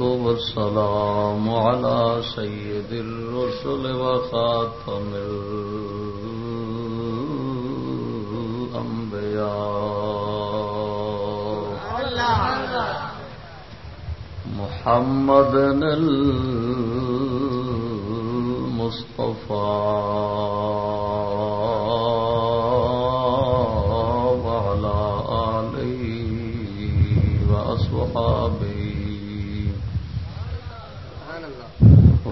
والسلام على سيد الرسل وخاتم الأنبياء. محمد المصطفى.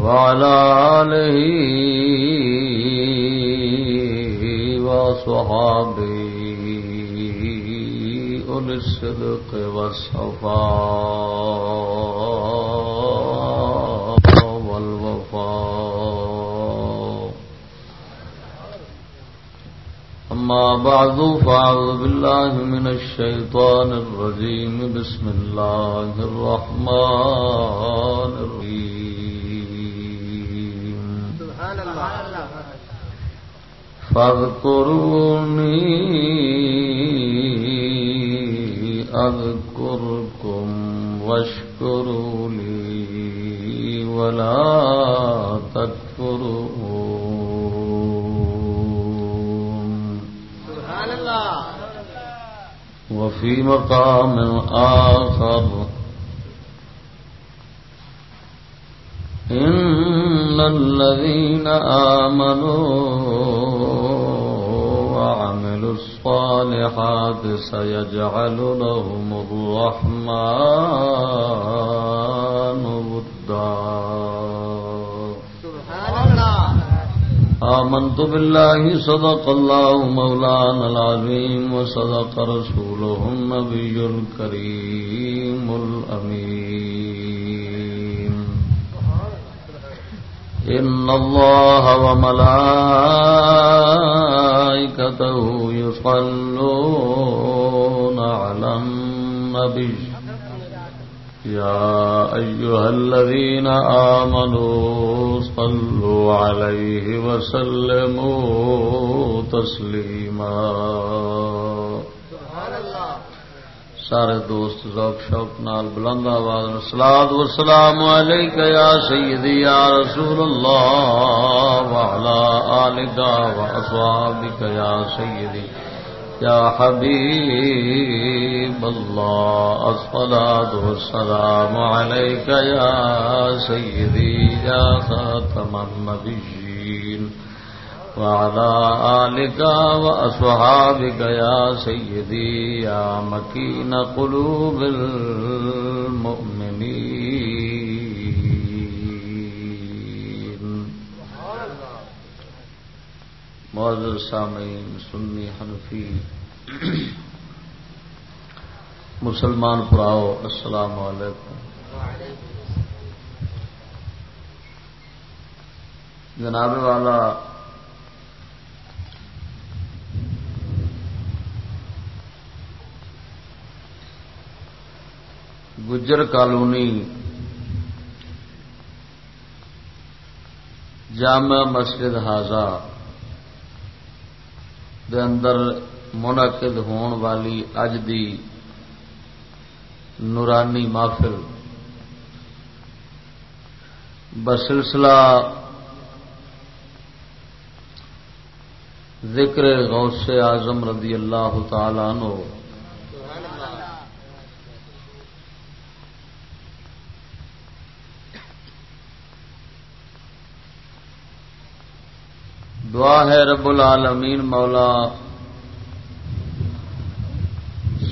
وعلى آله وصحابه أولي الصدق والصفاء والوفاء. أما بعد، فأعوذ بالله من الشيطان الرجيم. بسم الله الرحمن الرحيم. فاذكروني أذكركم واشكروا لي ولا تكفرون سبحان الله وفي مقام آخر۔ إن الذين آمنوا الصالحات سيجعل لهم الرحمن ودا. آمنت بالله صدق الله مولانا العظيم وصدق رسوله النبي الكريم الأمين إن الله وملائكته يصلون على النبي. يا أيها الذين آمنوا صلوا عليه وسلموا تسليما. سارے دوست ذوق شوق نال بلند آواز سلاد و سلام یا سیدی یا رسول اللہ وعلا آلکا و اصحابک یا سیدی یا حبیب اللہ، الصلاة والسلام علیکہ یا سیدی یا خاتم النبیین وعلى آلك وأصحابك يا سيدي يا مكين قلوب المؤمنين. معذر سامعين سنی حنفی. مسلمان پراؤ السلام علیکم. جناب والا گجر کالونی جامع مسجد دے اندر منعقد ہون والی اج دی نورانی محفل بسلسلہ ذکر غوث اعظم رضی اللہ تعالی عنہ دعا ہے رب العالمین مولا۔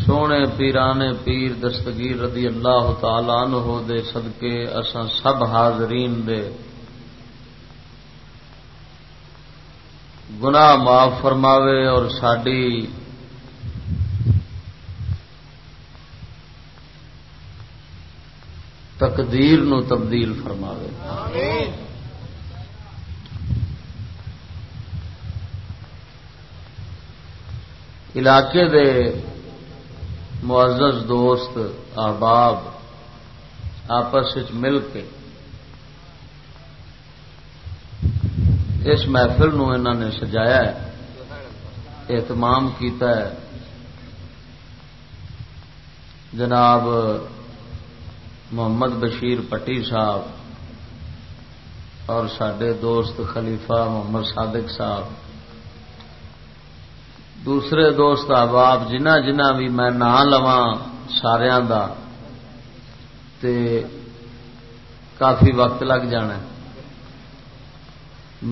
سونے پیرانے پیر دستگیر رضی اللہ تعالی عنہ دے صدقے اساں سب حاضرین دے۔ گناہ معاف فرماوے اور ساری تقدیر نو تبدیل فرماوے۔ آمین۔ علاقے دے معزز دوست، احباب، آپس مل کے اس محفل نو انہوں نے سجایا ہے، اہتمام کیتا ہے۔ جناب محمد بشیر پٹی صاحب اور سڈے دوست خلیفہ محمد صادق صاحب دوسرے دوست احباب جنہ جنہ بھی میں نہ لوا سارا کافی وقت لگ جانا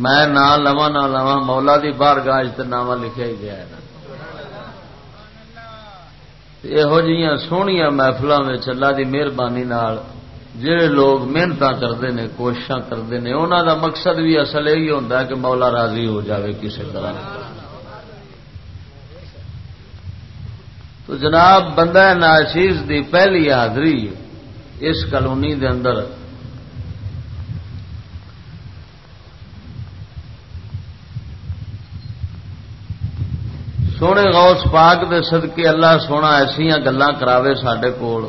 میں نہ لوا نہ لوا مولا دی باہر گاج نام لکھا ہی گیا یہو جہاں سویا محفلوں میں اللہ کی مہربانی جہے لوگ محنت کرتے ہیں کوشش کرتے ہیں انہوں دا مقصد بھی اصل یہی ہوتا ہے کہ مولا راضی ہو جاوے کسی طرح۔ تو جناب بندہ ناشیز دی پہلی حاضری اس کالونی دے اندر سونے غوث پاک دے صدقے اللہ سونا ایسا گلا کراوے سڈے کول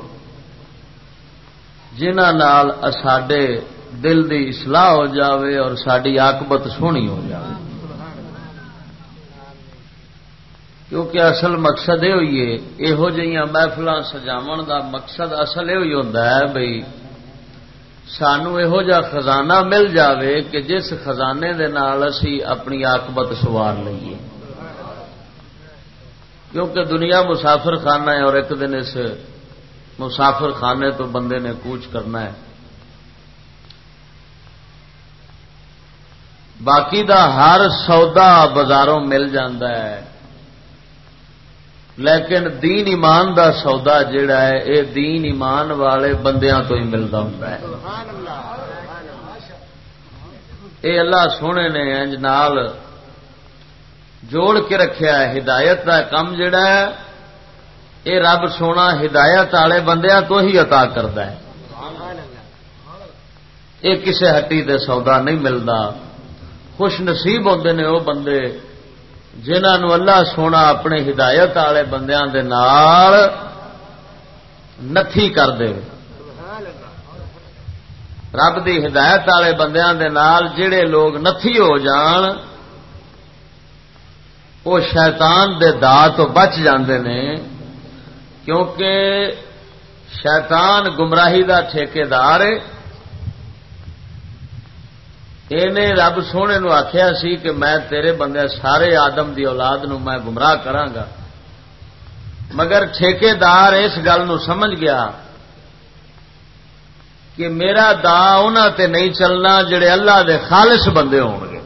جنہ سڈے دل دی اصلاح ہو جاوے اور ساری آکبت سونی ہو جاوے۔ کیونکہ اصل مقصد یہ ہوئی ہے یہو جہاں محفل سجاو دا مقصد اصل یہ ہوتا ہے بھائی سانو یہو جا خزانہ مل جاوے کہ جس خزانے دے نال اسی اپنی آکبت سوار لئیے کیونکہ دنیا مسافر خانہ ہے اور ایک دن اس مسافر خانے تو بندے نے کوچ کرنا ہے۔ باقی دا ہر سودا بازاروں مل ہے۔ لیکن دین ایمان دا سودا جڑا ہے، اے دین ایمان والے بندیاں تو ہی ملتا ہوں اے اللہ سونے نے انج نال جوڑ کے رکھیا ہے، ہدایت کا کام جڑا ہے یہ رب سونا ہدایت والے بندیا تو ہی عطا کرتا ہے۔ یہ کسے ہٹی دے سودا نہیں ملتا خوش نصیب ہوتے ہیں وہ بندے۔ جنہوں اللہ سونا اپنے ہدایت والے بندیاں دے نال نتھی کر دے۔ رب دی ہدایت والے بندیاں دے نال جڑے لوگ نتھی ہو جان، وہ شیطان دے دا تو بچ جاندے نے، کیونکہ شیطان گمراہی دا ٹھیکار یہ رب سونے نو آخیا سی کہ میں تیرے بندے سارے آدم دی اولاد نو میں گمراہ گا مگر ٹھیکار اس گل نو سمجھ گیا کہ میرا دا انہوں تے نہیں چلنا جڑے اللہ دے خالص بندے ہو گے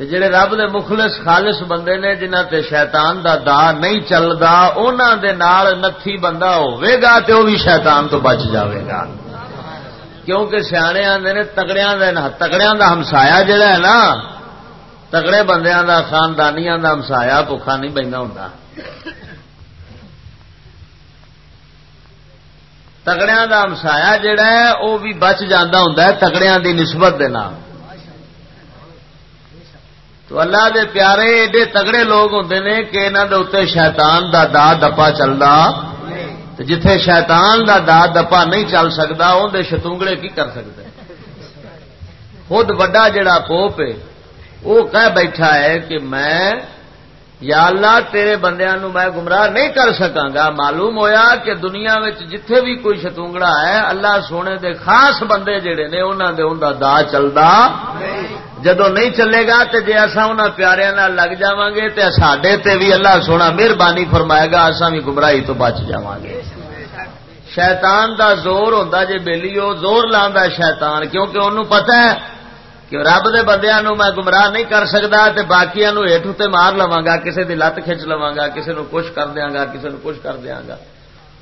جڑے رب دے مخلص خالص بندے نے جنہ تے شیطان دا دا نہیں چلتا انہوں دے نال نتھی بندہ ہوے گا تے وہ بھی شیطان تو بچ جاوے گا کیونکہ سیانے آدھے نے تگڑیا تگڑیا دا ہمسایا جڑا ہے نا۔ تگڑے بندیاں دا خاندانیاں دا ہمسایا بخا نہیں بہنا ہوں تگڑیا دا ہمسایا جڑا ہے وہ بھی بچ جانا ہوں تگڑیا دی نسبت دے نام۔ تو اللہ دے پیارے، ایڈے تگڑے لوگ ہوں نے کہ انہوں دے اتنے شیطان دا دا دپا چلتا جتھے شیطان دا دا دپا نہیں چل سکتا اندر شتونگڑے کی کر سکتے خود وڈا جڑا پوپ ہے، وہ کہہ بیٹھا ہے کہ میں یا اللہ، تیرے بندیاں نو میں گمراہ نہیں کر سکاں گا۔ معلوم ہویا کہ دنیا جتھے بھی کوئی شتونگڑا ہے، اللہ سونے دے خاص بندے جڑے نے انہوں دے ان دا چلتا جدو نہیں چلے گا تو جی اصا ان پیاروں لگ جا گے تو سڈے تے بھی اللہ سونا مہربانی فرمائے گا اصا بھی گمراہی تو بچ جا گے۔ شیطان دا زور ہوتا جی بہلی وہ زور لا شیطان، کیونکہ انہوں پتہ ہے کہ رب دے بندیاں نو میں گمراہ نہیں کر سکتا تے باقیاں نو ہیٹھ تے مار لواں گا کسے دی لت کھچ لواں گا کسے نو کچھ کر دیاں گا کسے نو کچھ کر دیاں گا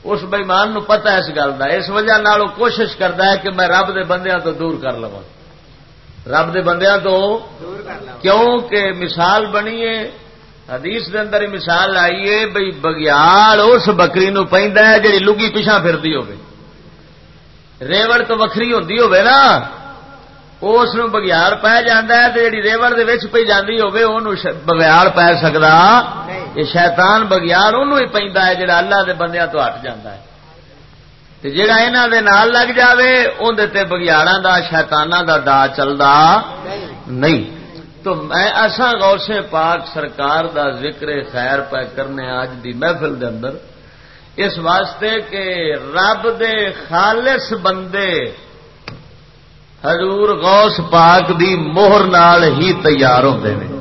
اس بےمان نو پتہ ہے اس گل دا اس وجہ نال وہ کوشش کرتا ہے کہ میں رب دے بندیاں تو دور کر لواں رب دے بندیاں تو کیوں کہ مثال بنی ہے حدیث دے اندر مثال آئیے بھائی بگیال اس بکری نو پہنتا ہے جی لگی پیچھا پھرتی ہو ریوڑ تو وکری ہوتی ہوے نا اس بگیار پی جانا ہے جی ریوڑ پی جاتی ہوگی بگیار پی سکتا یہ شیطان بگیار انہوں ہی ہے جڑا اللہ دے بندیاں تو ہٹ ہے جا نال لگ جائے اندر بگیاڑا دا شیتانا دا دا چلتا نہیں تو میں ایسا غوث پاک سرکار دا ذکر خیر پہ کرنے آج دی محفل دے اندر اس واسطے کہ رب دے خالص بندے حضور غوث پاک دی موہر نال ہی تیار ہوتے ہیں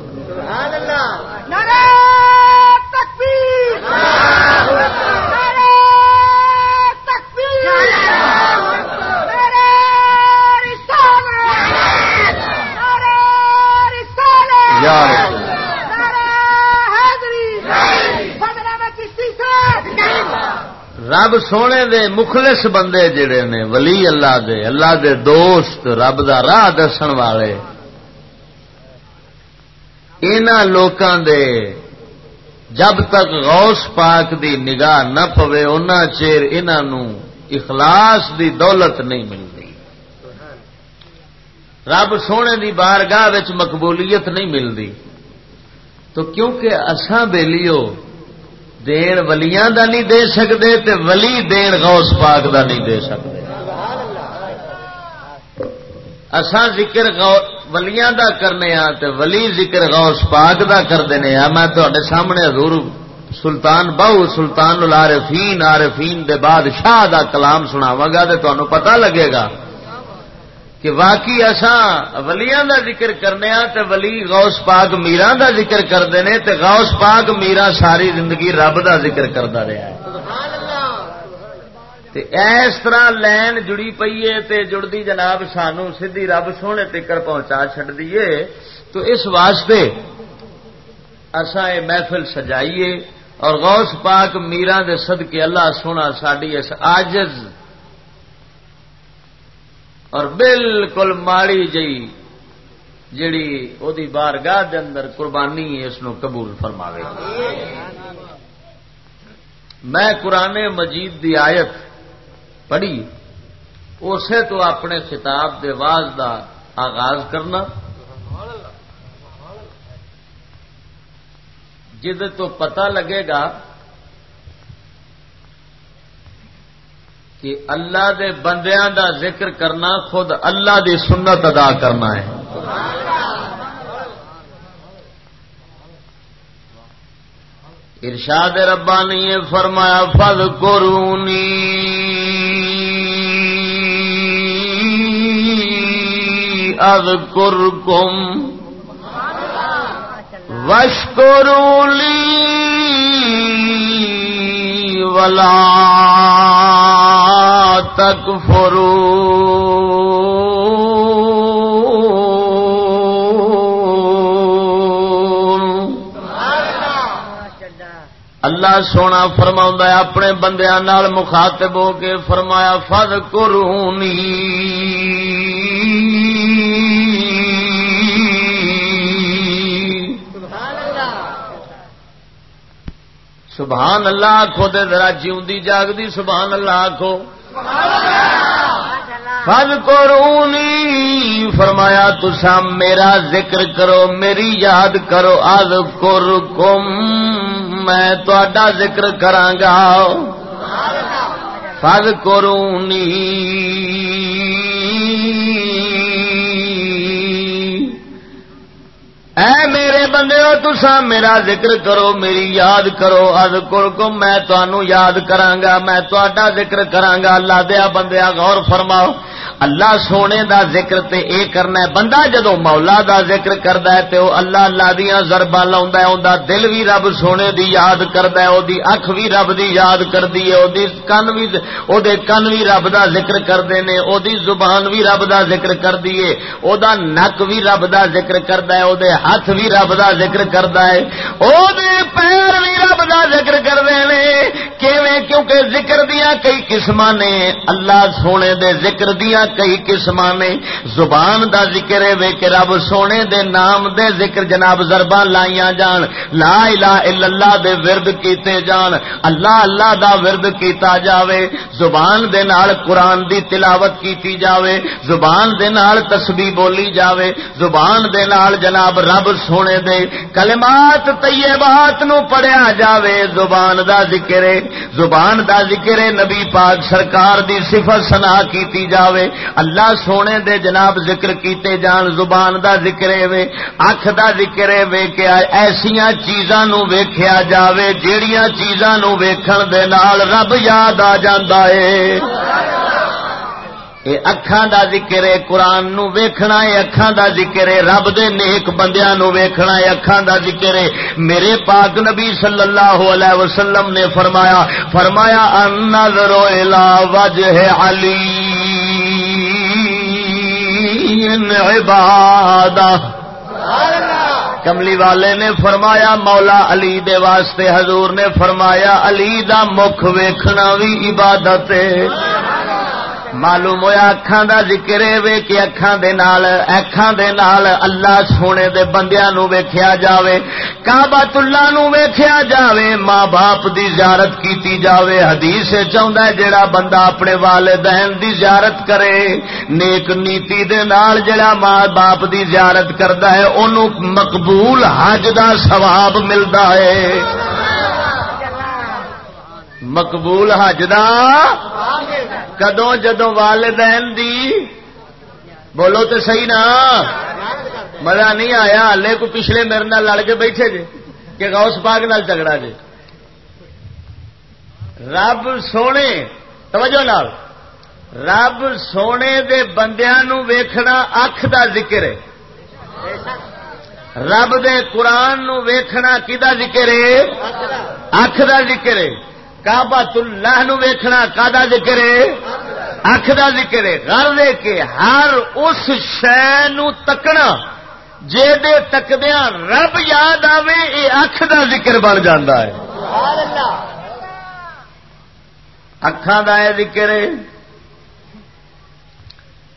رب سونے دے مخلص بندے جڑے نے، ولی اللہ دے اللہ دے دوست، رب دا راہ دسن والے۔ ان لوکاں دے جب تک غوث پاک دی نگاہ نہ پوے ان چیر انہوں اخلاص دی دولت نہیں ملتی رب سونے دی بارگاہ مقبولیت نہیں ملتی تو کیونکہ اساں بیلیو دین ولیاں دا نہیں دے سکتے تے ولی دین غوث پاک دا نہیں دے سکتے اساں ذکر ولیاں دا کرنے ہاں تے ولی ذکر غوث پاک دا کر دینے ہاں میں تے سامنے حضور سلطان بہو سلطان العارفین، عارفین دے بعد شاہ دا کلام سناواں گا تے تانوں پتہ لگے گا کہ واقعی اساں ولیاں دا ذکر کرنے ہاں تے ولی غوث پاک میرا دا ذکر کرتے ہیں تے غوث پاک میرا ساری زندگی رب دا ذکر کرتا رہا ہے۔ تے اس طرح لین جڑی پئی ہے تے جڑتی جناب سانو سدھی رب سونے تکر پہنچا چڈ دیے تو اس واسطے اساں یہ محفل سجائیے اور غوث پاک میرا دے صدقے اللہ سونا ساری اس آجز اور بالکل ماڑی جی جیڑی او دی بارگاہ دے اندر قربانی اس نو قبول فرماوے۔ میں قرآن مجید دی آیت پڑھی، اسے تو اپنے خطاب دے واز دا آغاز کرنا۔ جد تو پتہ لگے گا کہ اللہ دے بندیاں دا ذکر کرنا خود اللہ دی سنت ادا کرنا ہے۔ ارشاد ربانی نے فرمایا فل قرونی از کم وشکرولی ولا تک فرو اللہ سونا فرما اپنے بندیا مخاطب ہو کے فرمایا فد کرونی سبحان اللہ آخو دے ذرا جیوندی جاگدی، سبحان اللہ آخو فل کرونی فرمایا تسا میرا ذکر کرو میری یاد کرو از کر کم میں تا ذکر کرانگا فل کرونی اے میرے بندے ہو تسا میرا ذکر کرو، میری یاد کرو۔ اد کو میں تنوع یاد کرانگا میں تا ذکر کرانگا اللہ دیا بندیا، غور فرماؤ۔ اللہ سونے دا ذکر تے اے کرنا ہے۔ بندہ جدو مولا دا ذکر کردا ہے تے او اللہ اللہ دیاں ضرباں لاوندا ہے، اوندا دل بھی رب سونے دی یاد کردا ہے او دی اکھ بھی رب دی یاد کردی ہے او دی کن بھی او دے کن بھی رب دا ذکر کردے نے او دی زبان بھی رب دا ذکر کردی ہے۔ او دا نک بھی رب دا ذکر کردا ہے او دے ہاتھ بھی رب دا ذکر کردا ہے۔ او دے پیر بھی رب دا ذکر کردے نے۔ کیویں؟ کیونکہ ذکر دیاں کئی قسماں نے۔ اللہ سونے دے ذکر دیاں کئی قسم نے زبان دا ذکر ہے کہ رب سونے دے نام دے ذکر جناب زربان لائیاں جان۔ لا الہ الا اللہ دے ورد کیتے جان۔ اللہ اللہ دا ورد کیتا جاوے۔ زبان دے نال قرآن دی تلاوت کیتی جاوے۔ زبان دے نال تسبیح بولی جاوے۔ زبان دے نال جناب رب سونے دے کلمات طیبات نو پڑھیا جاوے۔ زبان دا ذکر ہے۔ زبان دا ذکر ہے نبی پاک سرکار دی صفت سنا کیتی جاوے۔ اللہ سونے دے جناب ذکر کیتے جان، زبان دا ذکر ہے اکھ دا ذکر ہے کہ ایسیاں چیزاں نو ویکھیا جاوے، جیڑیاں چیزاں نو ویکھن دے نال رب یاد آ جاندا اے۔ ہے اکھان دا ذکر ہے قرآن نو ویکھنا ہے اکھان دا ذکر ہے رب دے نیک بندیاں نو ویکھنا ہے اکھان دا ذکر ہے میرے پاک نبی صلی اللہ علیہ وسلم نے فرمایا فرمایا، ان نظر الى وجه علی۔ عبادہ۔ کملی والے نے فرمایا، مولا علی دے واسطے حضور نے فرمایا، علی دا مکھ ویکھنا بھی عبادت ہے۔ معلوم ہوا اکھان دا ذکر وے کہ اکھان دے نال اکھان دے نال اللہ سونے دے بندیاں نو ویکھیا جاوے کعبۃ اللہ نو ویکھیا جاوے، ماں باپ دی زیارت کیتی جاوے۔ حدیث چاہندا ہے جڑا بندہ اپنے والدین دی زیارت کرے، نیک نیتی دے نال جڑا ماں باپ دی زیارت کردا ہے، اونوں مقبول حج دا ثواب ملدا ہے۔ مقبول حج دا؟ کدو جدو والدین دی؟ بولو تو صحیح نا؟ مزہ نہیں آیا، ہلے کو پچھلے میرے نال لڑ کے بیٹھے جے، کہ غوث پاک نال جھگڑا جے۔ رب سونے، توجہ نال، رب سونے دے بندیاں نو ویکھنا اکھ دا ذکر ہے۔ رب دے قرآن نو ویکھنا کدا ذکر ہے؟ اکھ دا ذکر ہے۔ کعبۃ اللہ نو ویکھنا کا ذکر ہے؟ اکھ دا ذکر ہے۔ گھر دے کے ہر اس شے نو تکنا جے دے تکدیاں رب یاد آوے اے اکھ دا ذکر بن جاندا ہے۔ اکھاں دا اے ذکر ہے۔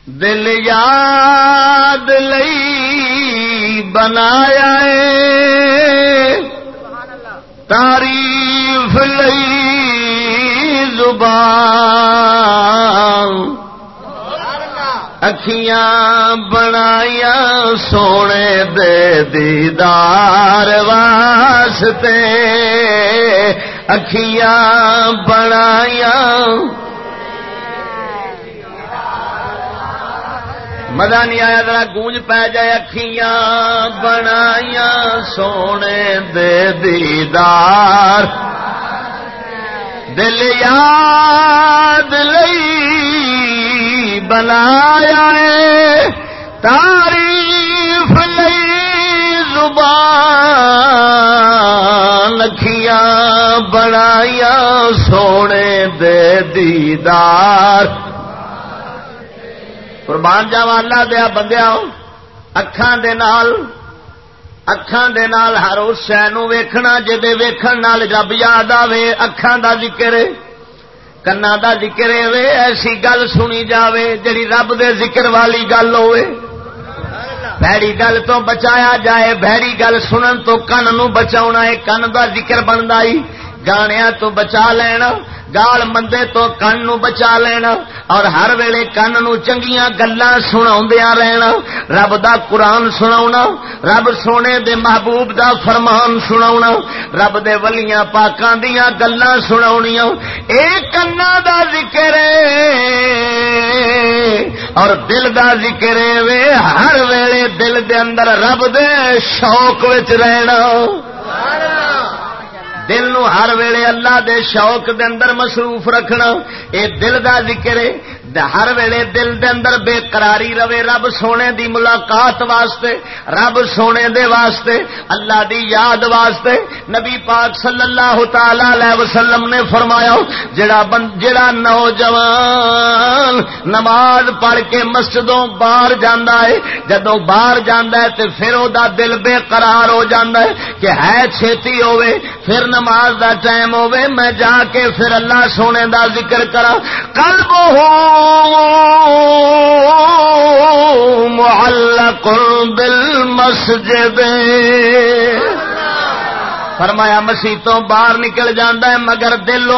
دل یاد لئی بنایا ہے۔ تعریف لئی زبان اکھیاں بنایا سونے دے دیدار واسطے۔ اکھیاں بنایا مزہ نہیں آیا ذرا گونج پی جائے۔ اکھیاں بنایا سونے دے دیدار۔ دل یاد لئی بنایا تعریف لئی زبان لکھیاں بنایا سونے دے دیدار۔ قربان جاوا اللہ دیا بندیا اکھان دے نال اکھان دے نال ہر اس شہ نو ویکھنا جے ویکھن نال رب یاد آوے اکھان دا ذکر کنا دا ذکر وے ایسی گل سنی جاوے جڑی رب دے ذکر والی گل ہوئے بھڑی گل تو بچایا جائے بھڑی گل سنن تو کن نو بچاونا ہے کن دا ذکر بندا ہی گانیاں تو بچا لینا گال مندے تو کن نو بچا لینا اور ہر ویلے کن نو چنگیاں گلاں سناوندیاں رہنا۔ رب دا قرآن سناونا رب سونے دے محبوب دا فرمان سناونا رب دے ولیاں پاکاں دیاں گلاں سناونیاں اے کنا دا ذکر اور دل دا ذکر وے، ہر ویلے دل دے اندر رب دے شوق وچ رہنا۔ دل نو ہر ویلے اللہ دے شوق دے اندر مصروف رکھنا، اے دل دا ذکر ہے ہر ویلے دل دے اندر بے قراری رہے، رب سونے دی ملاقات واسطے، رب سونے دے واسطے، اللہ دی یاد واسطے نبی پاک صلی اللہ تعالی علیہ وسلم نے فرمایا، جڑا بند جڑا نوجوان نماز پڑھ کے مسجدوں باہر جاندا ہے، جدوں باہر جاندا ہے تے پھر او دا دل بے قرار ہو جاندا ہے کہ ہے چھتی ہوے پھر نماز دا ٹائم ہوے میں جا کے پھر اللہ سونے دا ذکر کراں۔ قلب ہو! معلق بالمسجد فرمایا مسیتوں باہر نکل جانا ہے، مگر دل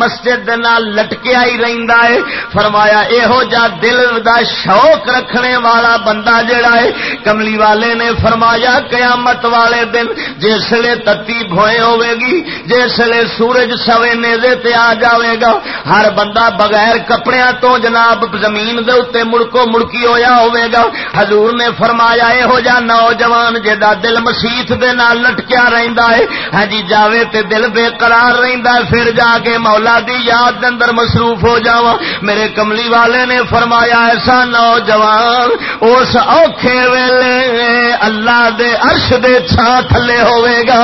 مسجد لٹکیا ہی رہتا ہے۔ فرمایا یہو جا دل دا شوق رکھنے والا بندہ جڑا ہے، کملی والے نے فرمایا قیامت والے دن جسے تتی بوئے ہوے گی جسے سورج سوے نیزے تے آ جاوے گا۔ ہر بندہ بغیر کپڑے تو جناب زمین دے اتنے مڑکو مڑکی ہویا ہوے گا۔ حضور نے فرمایا یہو جا نوجوان جا دل مسیت دے نال لٹکیا رہندا ہے ہاں جی جاوے تے دل بے قرار رہندا ہے، پھر جا کے مولا دی یاد دے اندر مصروف ہو جاواں۔ میرے کملی والے نے فرمایا، ایسا نوجوان، اس اوکھے ویلے اللہ دے عرش دے چھا تھلے ہوے گا۔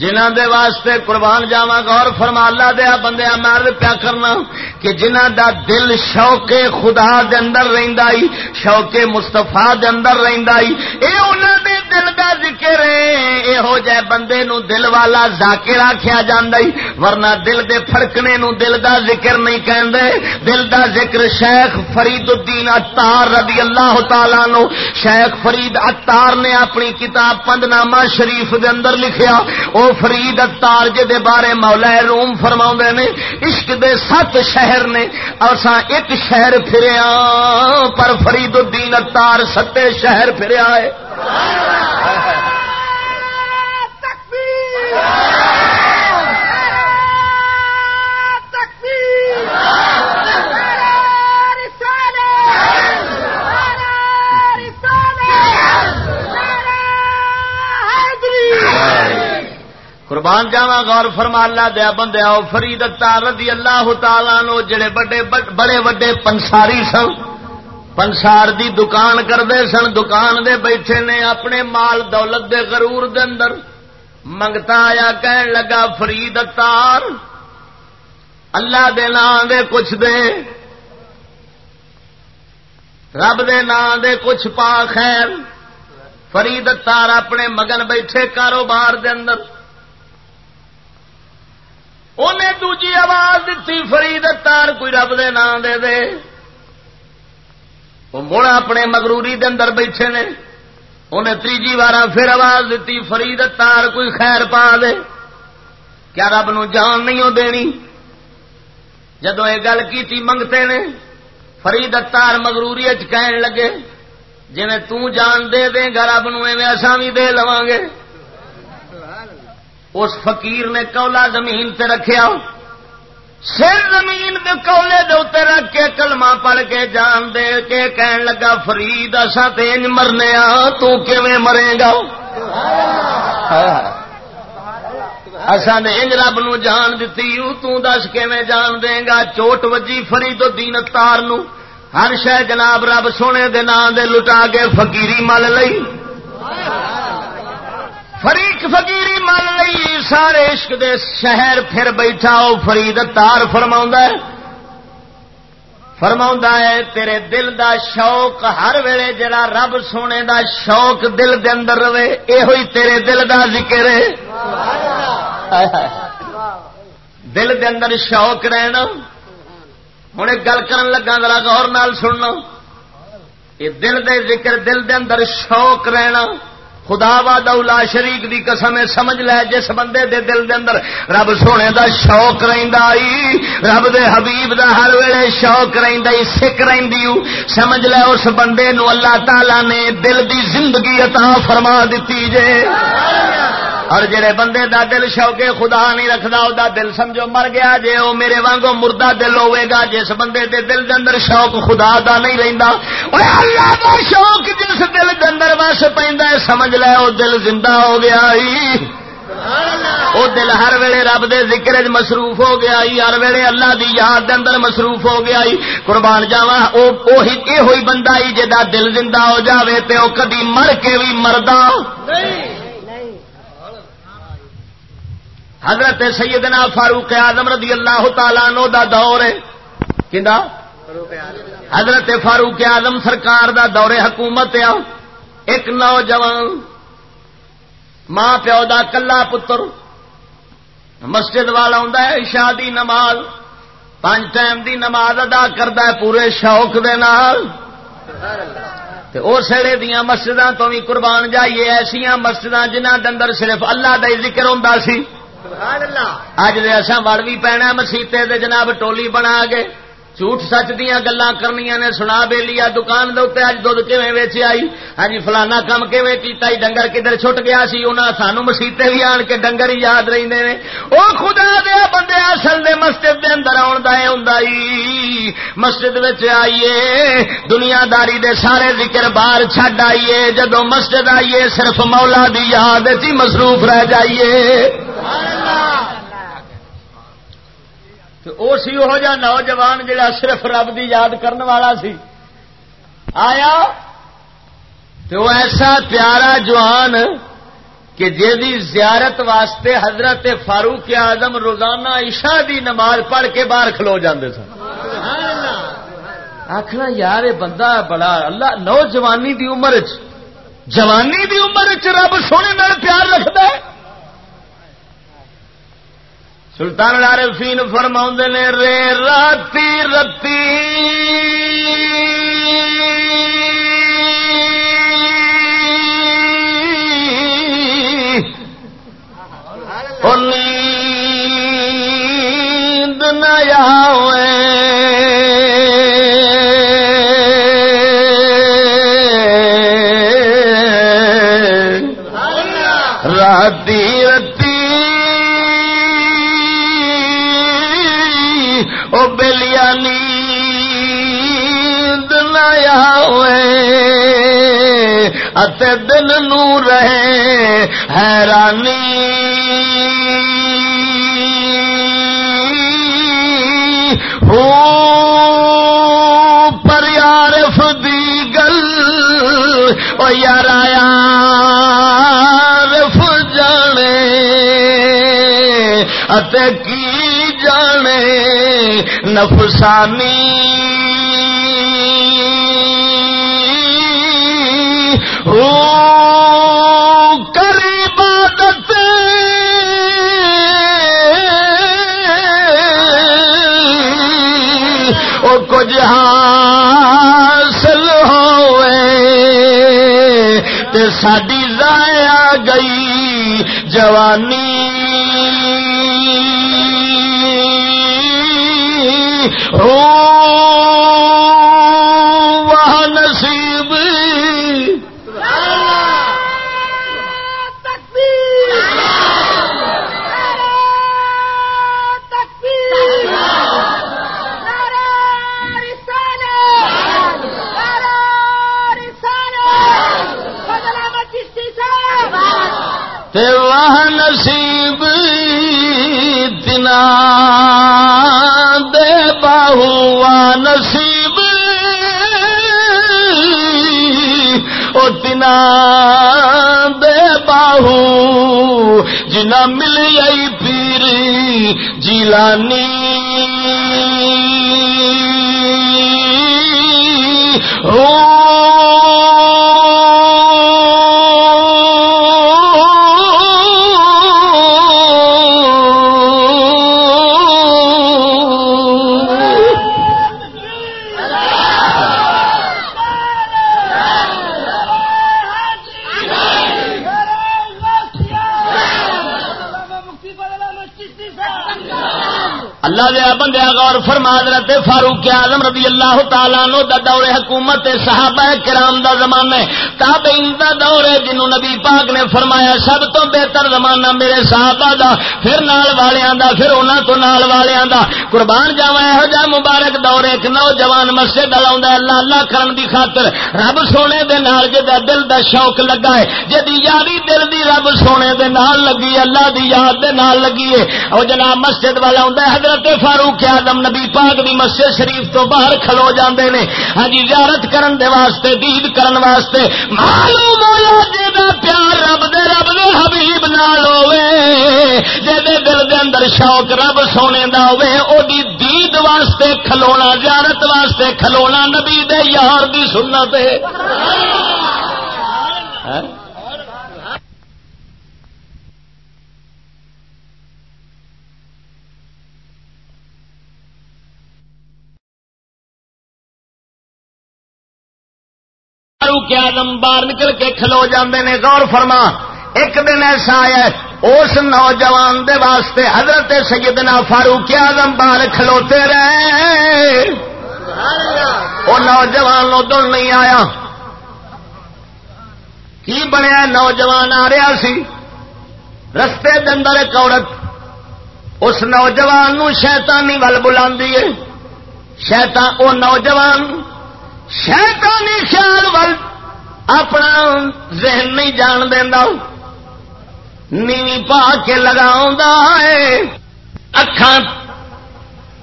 جنہ دے واسطے قربان جاوا گور فرما اللہ دیا بندے مرد پیا کرنا کہ جنہ دا دل شوق خدا دے اندر رہندا ہی شوق مستفا دے اندر رہندا ہی اے انہاں دے دل دا ذکر اے ہو جائے بندے نو دل والا ذاکر آکھیا جاندا ہی ورنہ دل دے پھڑکنے نو دل دا ذکر نہیں کہندے دل دا ذکر شیخ فرید الدین عطار رضی اللہ تعالی نو شیخ فرید عطار نے اپنی کتاب پندنامہ شریف دے اندر لکھیا۔ او فرید اتار جے بارے مولا روم فرما نے، عشق دے سات شہر نے۔ اساں ایک شہر پھریا ہاں، پر فرید الدین اتار ستے شہر پھریا ہے قربان جاوا غور فرما، اللہ دیا بندے آؤ، فرید رضی اللہ تعالی نو جڑے بڑے بڑے وڈے پنساری سن، پنسار دی دکان کرتے سن، دکان دے بیٹھے نے اپنے مال دولت دے غرور دے اندر منگتا آیا، کہن لگا، فرید اتار اللہ دے نام دے کچھ دے، رب دے نام دے کچھ پا خیر، فرید اتار اپنے مگن بیٹھے کاروبار دے اندر انہیں دوجی آواز دیتی فرید تار کوئی رب دے نام دے دے وہ مڑ اپنے مگروری دے اندر بیٹھے نے انہیں تیجی بار پھر آواز دیتی فرید تار کوئی خیر پا دے کیا رب نو جان نہیں ہو دینی جدو یہ گل کی منگتے نے فرید تار مگروری کہن لگے جی تان دے دیں گا رب نو ایسا بھی دے لو گے اس فقیر نے کولا زمین تے رکھیا۔ سر زمین کے کولے دے رکھ کے کلمہ پڑھ کے جان دے کے کہن لگا، فرید اصا تین مرنے تو کیویں مرے گا؟ اصا نے انج رب نو جان دیتی تس کیویں جان دے گا؟ چوٹ وجی فرید الدین تار نو۔ ہر شہ جناب رب سونے دے نام دے لٹا کے فقیری مل لئی۔ فریق فقیری مان لئی سارے عشق دے شہر پھر بیٹھا، او فرید تار فرما فرما ہے، تیرے دل دا شوق ہر ویلے جڑا رب سونے دا شوق دل دے اندر رہے یہ تیرے دل دا ذکر ہے۔ دل دے اندر شوق رہنا۔ ہوں گل کر لگا، ذرا غور نال سننا۔ یہ دل دے ذکر، دل دے اندر شوق رہنا۔ خدا وا دولا شریک دی قسم سمجھ لے جس بندے دے دل دے اندر رب سونے دا شوق رہندا رب دے حبیب دا ہر ویلے شوق رہندا سکھ رہندی سمجھ لے اس بندے نو اللہ تعالی نے دل دی زندگی عطا فرما دیتی جے۔ اور جڑے بندے دا دل شوقے خدا نہیں رکھدا، او دا دل سمجھو مر گیا، جے او میرے وانگو مردہ دل ہوے گا، جس بندے دے دل دے اندر شوق خدا دا نہیں رہندا اوے اللہ دا شوق جس دل دے اندر وس پیندا ہے، سمجھ لے، او دل زندہ ہو گیا ہی او دل ہر ویلے رب دے ذکر مصروف ہو گیا ہر ویلے اللہ دی یاد دے اندر مصروف ہو گیا قربان جاواں، او ہوئی بندہ ہی جدا دل زندہ ہو جاوے تے او کدی مر کے بھی مردا۔ نہیں۔ حضرت سیدنا فاروق اعظم رضی اللہ تعالی نو دا دور ہے۔ کدا حضرت فاروق اعظم سرکار دا دور حکومت آ ایک نوجوان ماں پیو دا کلا پتر مسجد والا ہوں شادی نماز، پانچ ٹائم دی نماز ادا کرتا ہے، پورے شوق دے نال۔ دیا مسجد تو بھی قربان جائیے ایسا مسجد جنہ اندر صرف اللہ کا ذکر ہوں سی۔ اج دے اصا وڑ بھی پینا مسیتے دے جناب ٹولی بنا کے۔ جھوٹ سچ دیا گلا کرنی نے۔ سنا بے لیا دکان دے اج دھد کیون ویچ آئی؟ ہاں جی، فلانا کام کیون کیتا ہی ڈنگر کدھر چھٹ گیا سی؟ انہاں سانو مسیتے بھی آن کے ڈنگر ہی یاد رہتے ہیں وہ خدا دیا بندے، اصل دے مسجد دے اندر آن دا ہوں مسجد آئیے دنیا داری دے سارے ذکر باہر چڈ آئیے۔ جدو مسجد آئیے، صرف مولا دی یاد چی مصروف رہ جائیے۔ وہ سی وہ جا نوجوان جڑا صرف رب دی یاد کرنے والا سی آیا تو ایسا پیارا جوان کہ جی زیارت واسطے حضرت فاروق آزم روزانہ عشاء دی نماز پڑھ کے باہر کھلو جاندے سن آخنا یار یہ بندہ بڑا اللہ نوجوانی دی عمر جوانی دی عمر چ رب سونے میں پیار رکھتا ہے سلطان العارفین فرما نے رے راتی رتی۔ نیند نیا ہوئے دل نو رہے، حیرانی۔ ہو پر یارف دی گل او یار آیا جانے۔ اتے کی جانے، نفسانی۔ کچھ حاصل ہوئے تے ساری ضائع گئی جوانی۔ ہو۔ ہوا نصیب او تنا دے باہو جنا مل آئی پیری جیلانی۔ ہو دیا غور فرما، حضرت فاروق اعظم رضی اللہ تعالیٰ نو دا دور حکومت صحابہ کرام دا زمانہ تابعین دا دور ہے جنہوں نبی پاک نے فرمایا، سب تو بہتر زمانہ میرے صحابہ دا، پھر نال والیاں دا، پھر انہاں تو نال والیاں دا۔ قربان جاواں، ایہو جا مبارک دور ایک نوجوان مسجد لاوندا اللہ اللہ کرن دی خاطر۔ رب سونے دے نال جدا دل دا شوق لگا ہے جدی یاری دل دی رب سونے دے نال لگی اللہ دی یاد دے نال لگی ہے۔ او جناب مسجد والا ہوندا ہے، حضرت فاروق آدم نبی پاک دی مسجد شریف تو باہر کھلو جاندے نے۔ ہاں جی زیارت کرن دے واسطے دید کرن واسطے معلوم ہوا جے دا پیار رب دے رب دے حبیب نال ہوے جے دے دل دے اندر شوق رب سونے دا ہوے او دید واسطے کھلونا، زیارت واسطے کھلونا نبی دے یار دی سنت ہے ہاں؟ فاروق آدم باہر نکل کے کھلو جاندے نے غور فرما۔ ایک دن ایسا آیا اس نوجوان دے واسطے حضرت سیدنا فاروق آدم باہر کھلوتے رہے۔ وہ نوجوان ادھر نہیں آیا۔ کی بنیا نوجوان؟ آ رہا سی۔ رستے اندر ایک عورت۔ اس نوجوان شیتانی ول بلا شیطان او نوجوان شیطانی خیال ول اپنا ذہن نہیں جان دینا نیوی پا کے لگا اکھان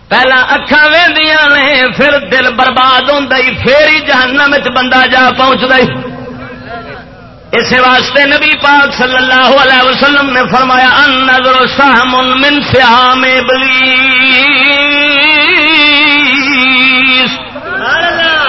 پہلا اکھان ویندیاں نے پھر دل برباد ہوں پھر ہی جہنم بندہ جا پہنچ اس واسطے نبی پاک صلی اللہ علیہ وسلم نے فرمایا ان نظر سہم من سیام ابلیس۔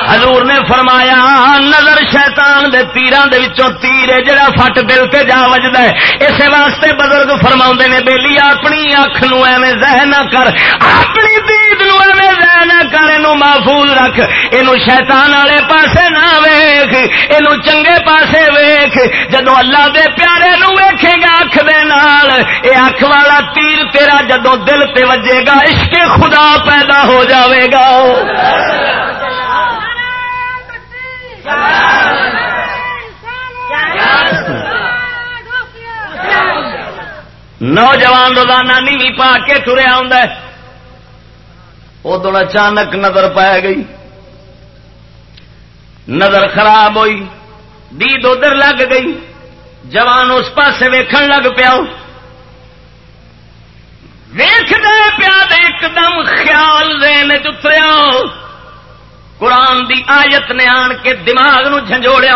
حضور نے فرمایا نظر شیطان دے تیران دے وچوں تیر ہے، جڑا فٹ دل تے جا وجدا ہے۔ اس واسطے بزرگ فرماوندے نے، بیلی، اپنی اکھ نو ایویں ذہن نہ کر، اپنی دید نو ایویں ذہن نہ کر، اینو محفوظ رکھ۔ اینو شیطان والے پاسے نہ ویکھ، اینو چنگے پاسے ویکھ۔ جدوں اللہ دے پیارے نو ویکھے گا اکھ دے نال، اے اکھ والا تیر تیرا جدوں دل تے وجے گا، عشق خدا پیدا ہو جاوے گا۔ نوجوان روزانہ نیوی پا کے ٹریا ہوں ادو اچانک نظر پی گئی۔ نظر خراب ہوئی۔ دید ادھر لگ گئی۔ جوان اس پاس ویکھن لگ پیا۔ ویخ دے پیا ایک دم خیال دین چتریا قرآن دی آیت نے آن کے دماغ نو جھنجوڑیا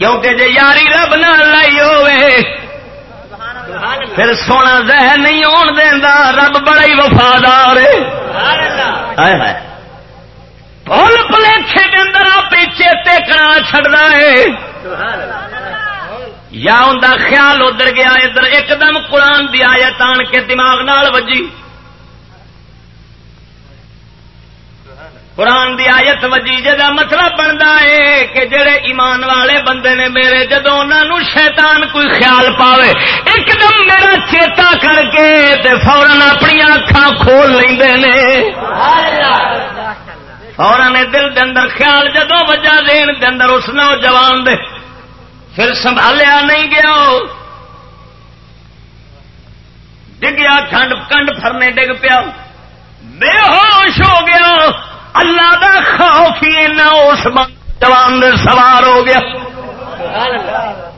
کیونکہ جی یاری رب نہ لائی ہوئے پھر سونا ذہن نہیں آن دینا رب بڑا ہی وفادار پل پلیچے کے اندر پیچھے ٹیکنا چڑھنا ہے۔ یا ان کا خیال ادھر گیا ادھر ایک دم قرآن دی آیت آن کے دماغ نال وجی۔ قرآن دی آیت وجی جا مطلب بنتا ہے کہ جڑے ایمان والے بندے نے میرے جدو انہوں شیطان کوئی خیال پاوے ایک دم میرا چیتا کر کے فورن اپنی اکھان کھول لیں فورن دل دے اندر خیال جدو وجہ دین دے اندر اس نوجوان دے۔ پھر سنبھالیا نہیں گیا ڈگیا کھنڈ، کنڈ فرنے ڈگ پیا۔ بے ہوش ہو گیا۔ اللہ دا خوف ہی اس جوان دے سوار ہو گیا۔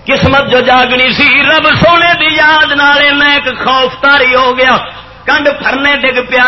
قسمت جو جاگنی سی، رب سونے دی یاد نالے میں ایک خوف تاری ہو گیا۔ کنڈ فرنے ڈگ پیا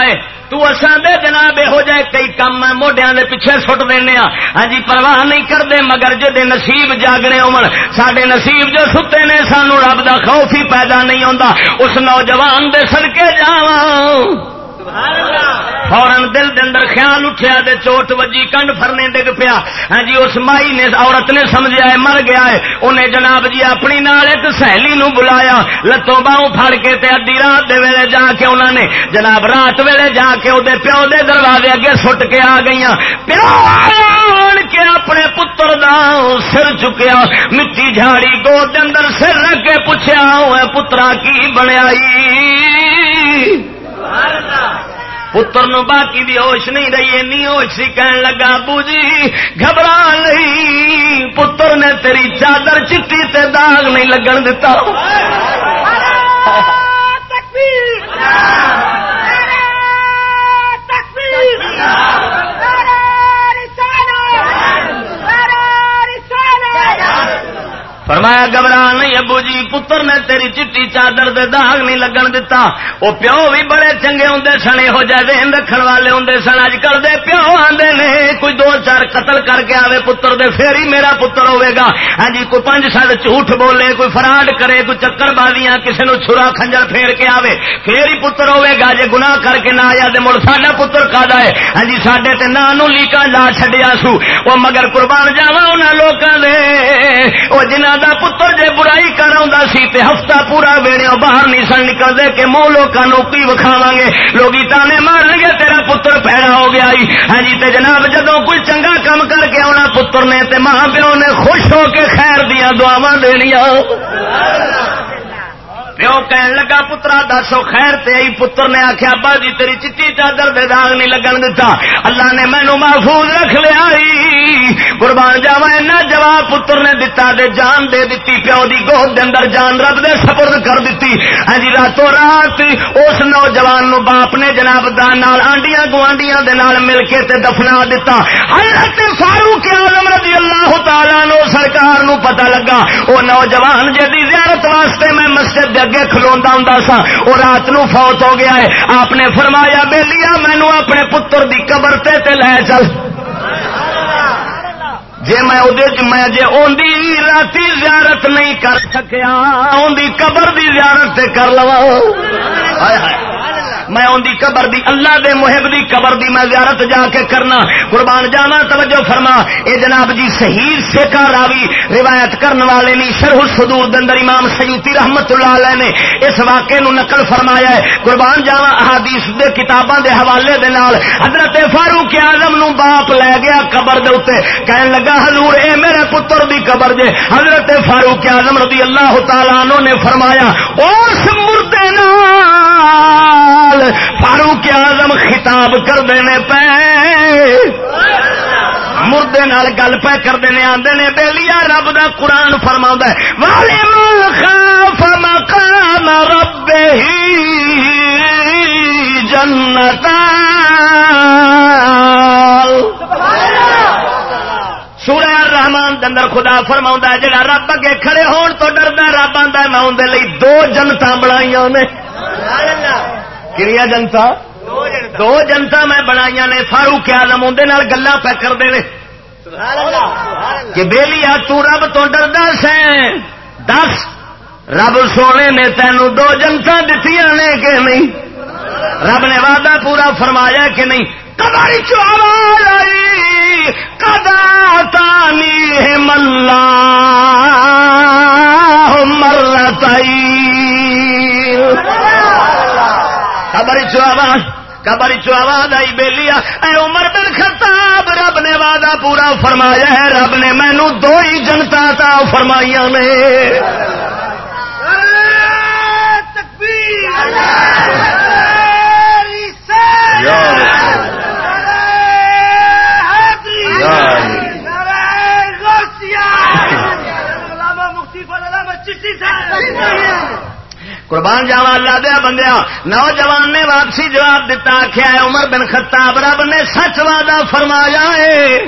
تو اساں دے جناب ہو جائے کئی کام موڈیا کے پیچھے سٹ دینا ہاں۔, ہاں۔ جی پرواہ نہیں کرتے مگر جی نصیب جاگنے امن سڈے نصیب جو ستے نے، سانو رب دا خوف ہی پیدا نہیں ہوتا اس نوجوان دے سڑکے جا فورن دل دے اندر خیال اٹھیا دے چوٹ وجی، کنڈ فرنے ڈگ پیا۔ ہاں جی اس مائی نے، عورت نے سمجھا ہے، مر گیا ہے۔ انہیں جناب جی اپنی نال ایک سہیلی نو بلایا۔ لتوں باہوں پھڑ کے تے ادی رات دے ویلے جا کے انہوں نے، جناب رات ویلے جا کے وہ پیو دے دروازے اگے سٹ کے آ گئی پیو کے اپنے پتر دا سر چکیا۔ مٹی جھاڑی گود اندر سر رکھ کے پوچھا پترا کی بنیا پتر نو باقی بھی ہوش نہیں رہی، اینی ہوش سی کہن لگا، ابو جی گھبرا نہیں، پتر نے تیری چادر چٹی تے داغ نہیں لگن دتا۔ فرمایا گھبرا نہیں ابو جی پتر نے تیری چٹی چادر دے داغ نہیں لگن دتا. وہ پیو بھی بڑے چنگے ہوں سن یہ ذہن رکھن والے ہوں سن. اج کل دے پیو آدھے نے، کوئی دو چار قتل کر کے آوے پتر دے پھر ہی میرا پتر ہوے گا. ہاں جی کوئی پانچ سال جھوٹ بولے، کوئی فراڈ کرے، کوئی چکر بازیاں کسی نو چھرا خنجر پھیر کے آوے. پھر ہی پتر ہوے گا جی گناہ کر کے نہ آیا تو مڑ ساڈا پتر کا ہے. ہاں جی سڈے تے نہ لیکا لا چڈیا سو. وہ مگر قربان جاوا انہوں لوگوں نے وہ جنہ دا پتر جے برائی کر سی تے ہفتہ پورا ویڑے باہر نہیں سن نکلتے کہ منہ لوگوں کی وکھاوا گے؟ لوگ تانے مار گے تیرا پتر پیڑا ہو گیا ہاں جی تے جناب جدو کوئی چنگا کام کر کے آنا پتر نے، تے ماں پیو نے خوش ہو کے خیر دیا دعوا دنیا پیو کہن لگا، پترا دسو خیر تے آئی پتر نے آخیا ابا جی تیری چیٹی چادر دے داغ نہیں لگن دتا۔ اللہ نے مینو محفوظ رکھ لیا قربان جاوا اینا جواب پتر نے دتا، دے جان دے دیتی پیو دی گود دے اندر جان رب دے سپرد کر دیتی ہاں جی راتوں رات اس نوجوان نو باپ نے جناب دان نال، آنڈیاں گوانڈیاں دے نال مل کے تے دفنا دتا۔ حضرت فاروق اعظم رضی اللہ تعالی نو سرکار نو پتہ لگا۔ او نوجوان جدی زیارت واسطے میں مسجد دے اگے کھلوا ہوں سا وہ رات نو فوت ہو گیا ہے۔ آپ نے فرمایا بے لیا مینو اپنے پتر دی قبر تے تے لے چل۔ جی میں میں جی اندی رات زیارت نہیں کر سکیا اندی قبر دی زیارت کر لوا میں ان دی قبر دی اللہ دے محب دی قبر دی میں زیارت جا کے کرنا۔ قربان جانا، توجہ فرما۔ اے جناب جی صحیح سے راوی روایت کرنے والے نہیں شرح صدور دندر امام سیوتی رحمت اللہ علیہ نے اس واقعے نو نقل فرمایا ہے۔ قربان جاوا احادیث دے کتاباں دے حوالے دے نال حضرت فاروق اعظم نو باپ لے گیا قبر دے اوتے کہن لگا، حضور، اے میرے پتر دی قبر دے حضرت فاروق اعظم رضی اللہ تعالی عنہ نے فرمایا اس مردے نال فاروق آزم خطاب کر دینے پے۔ مردے نال گل پہ کر دینے، آندے نے بے رب دا قرآن فرما والے خاف مقام رب ہی جنتا سورہ رحمان دندر خدا فرما ہے، جڑا رب اگے کھڑے ہون تو ڈردا رب آتا میں اندر دو جنتا بنائی نے۔ کنیا جنتا؟ دو جنتا۔ میں بنائی نے فاروق آلم اندر گلا پہ کرتے ہیں کہ بہلی آ تب تو ڈردا س دس رب سونے نے تینوں دو جنتا دتی نے کہ نہیں؟ رب نے وعدہ پورا فرمایا کہ نہیں؟ کبھی چوال آئی کدا تانی ملا مرتائی قبر چو آواز، قبر چو آواز، آئی بےلی اے عمر بن خطاب، رب نے وعدہ پورا فرمایا ہے، رب نے مینو دو ہی جنتا تا فرمائیاں نے۔ بندیا۔ نوجوان نے واپسی جواب دیتا کیا ہے، عمر بن خطاب، رب نے سچ وعدہ فرمایا ہے۔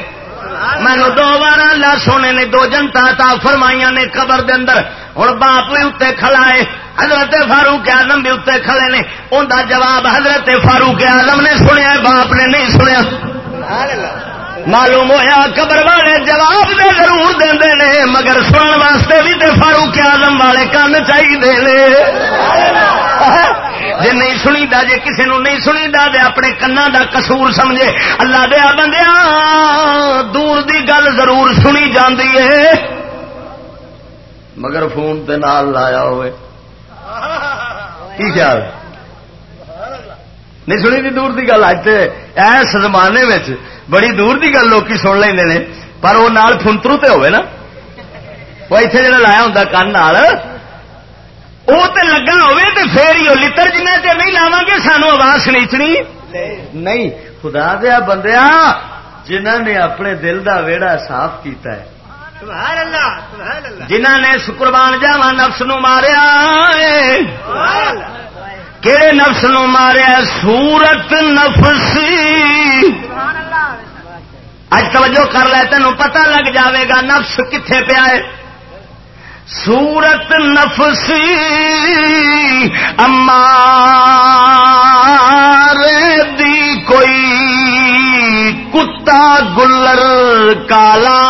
مینو دو بار اللہ سونے نے دو جنتا تا فرمائیاں نے قبر دے اندر۔ ہوں باپ بھی اتنے کھڑا ہے۔ حضرت فاروق آلم بھی اتنے کھڑے نے۔ ان کا جواب حضرت فاروق آلم نے سنیا باپ نے نہیں سنیا۔ معلوم ہوا قبر والے جواب دے ضرور دے نے، مگر سنن واسطے بھی تے فاروق آلم والے کن چاہیے جی نہیں سنی دا جی کسی نو نہیں سنی دا دے اپنے کنا دا قصور سمجھے۔ اللہ دیا بندیا دور دی گل ضرور سنی جاندی ہے۔ مگر فون تے نال لایا ہوئے۔ کی خیال؟ نہیں سنی دی دور دی گل؟ اج ایس زمانے میں بڑی دور کی گل لوگ سن لیں پر وہ نال فنترو تے ہوئے نا۔ وہ اتنے جا لایا ہوں کن نال وہ تو لگا ہوئے تو پھر ہی لڑ جنہ چر نہیں لاوا گے سانو آواز سنیچنی نہیں خدا دیا بندیا جنہ نے اپنے دل دا ویڑا صاف کیتا ہے۔ جنہ نے شکربان جاوا نفس نو ماریا کہڑے نفس نو ماریا سورت نفسی اج توجہ کر لے تین پتا لگ جاوے گا نفس کتنے پیا ہے۔ سورت نفسی اما دی کوئی کتا گلر کالا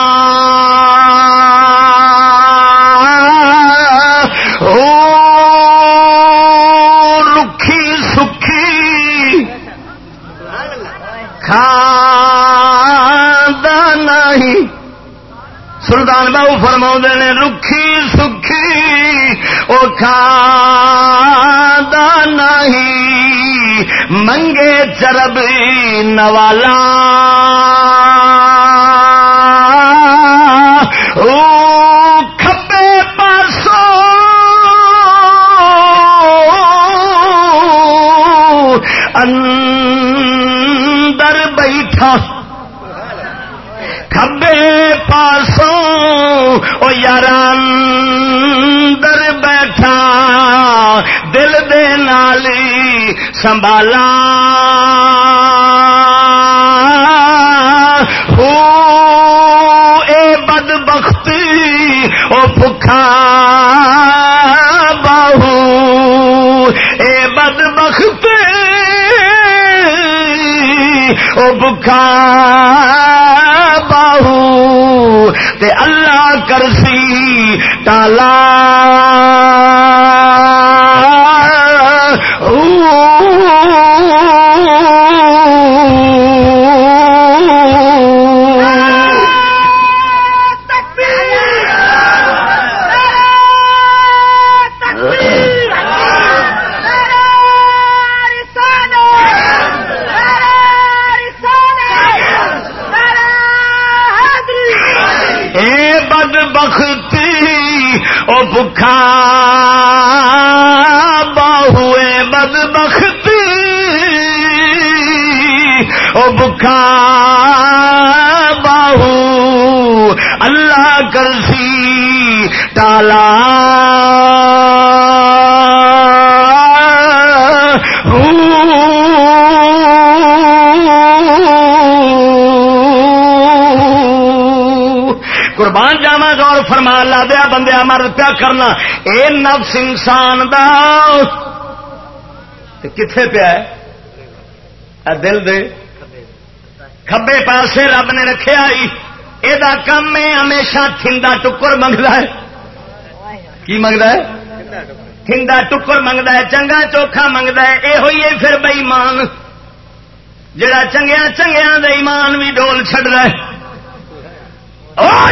رکھی سکھی کھا نہیں سلطان بابو فرما نے، رکھی سکھی وہ کھا نہیں، منگے چرب نوالا۔ او کھبے پاسوں اندر بیٹھا۔ کھبے پاسوں او یار بیٹھا دل دے نالی سنبھالا۔ بخا بہو اے بد بخت او بخا بہو تے اللہ کرسی تالا۔ او او بخا باہو اللہ کرسی ٹالا قربان جاوا گور فرما لا دیا بندیا مرد پیا کرنا۔ اے نفس انسان دا۔ کتنے پیا دل دے۔ کبے پاسے رب نے رکھے آئی یہ کم ہے ہمیشہ تھندا ٹکر منگتا ہے کی منگتا ہے تھندا ٹکر منگتا ہے چنگا چوکھا منگتا ہے یہ ہوئی ہے پھر بئیمان جڑا چنگیا چنگیا ایمان بھی ڈول چڑ رہا ہے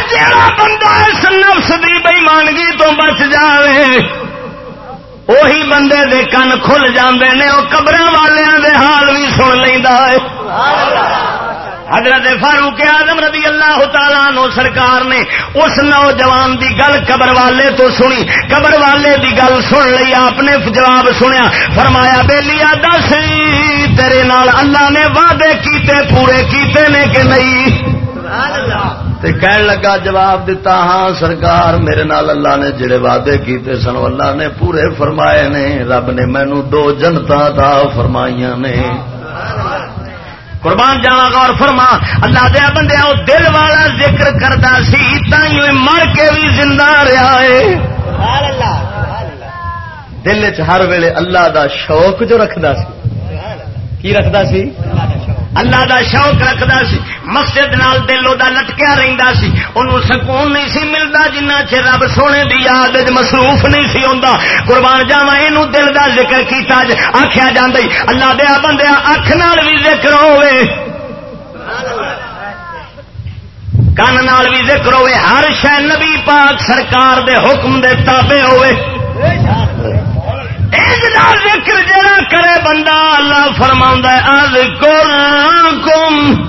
جڑا بندہ اس نفس دی بےمانگی تو بچ جائے وہی بندے دے کن کھل جاندے نے وہ قبر والوں دے حال بھی سن لینا ہے حضرت فاروق آدم رضی اللہ تعالیٰ نو سرکار نے اس نوجوان دی گل قبر والے تو سنی۔ قبر والے دی گل سن لی آپ نے جواب سنیا۔ فرمایا بے لیا دس تیرے نال اللہ نے وعدے کیتے پورے کیتے نے کہ نہیں؟ تے کہن لگا جواب دیتا ہاں سرکار میرے نال اللہ نے جڑے وعدے کیتے سن اللہ نے پورے فرمائے نے۔ رب نے مینو دو جنتا دا فرمائیاں نے۔ قربان جاوا غور فرما اللہ دیا بندے وہ دل والا ذکر کرتا سی تھی مر کے بھی زندہ رہا ہے۔ دل چ ہر ویلے اللہ دا شوق جو رکھدا سی۔ کی رکھدا سی؟ اللہ دا شوق رکھدا سی، مسجد نال دل دا لٹکیا رہندا سی، اونوں سکون نہیں سی ملدا جنہ چر رب سونے دی یاد وچ مصروف نہیں سی ہوندا۔ قربان جاواں اینو دل دا ذکر کیتا ج آکھیا جاندا اللہ دے بندیا اکھ نال بھی ذکر ہوے کن نال بھی ذکر ہوے ہر شے نبی پاک سرکار دے حکم دے تابع ہوے دا ذکر جڑا کرے بندہ اللہ فرما از کم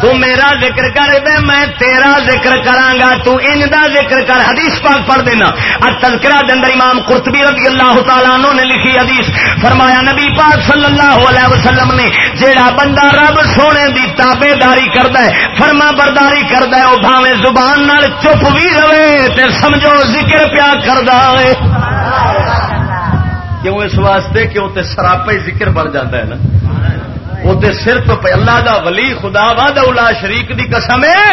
تو میرا ذکر کر دے میں تیرا ذکر کرانگا تو ان دا ذکر کر۔ حدیث پاک پڑھ دینا۔ اور تذکرہ دندر امام قرطبی رضی اللہ تعالیٰ عنہ نے لکھی حدیث۔ فرمایا، نبی پاک صلی اللہ علیہ وسلم نے جیڑا بندہ رب سونے دی تابے داری کرد ہے، فرما برداری کرد ہے وہ بھاوے زبان نال چپ بھی رہے تے سمجھو ذکر پیا کردا ہے۔ کیوں اس واسطے کہ وہ سراپا ہی ذکر بن جاتا ہے نا؟ وہ صرف اللہ دا ولی، خدا وا الا شریک دی قسم ہے۔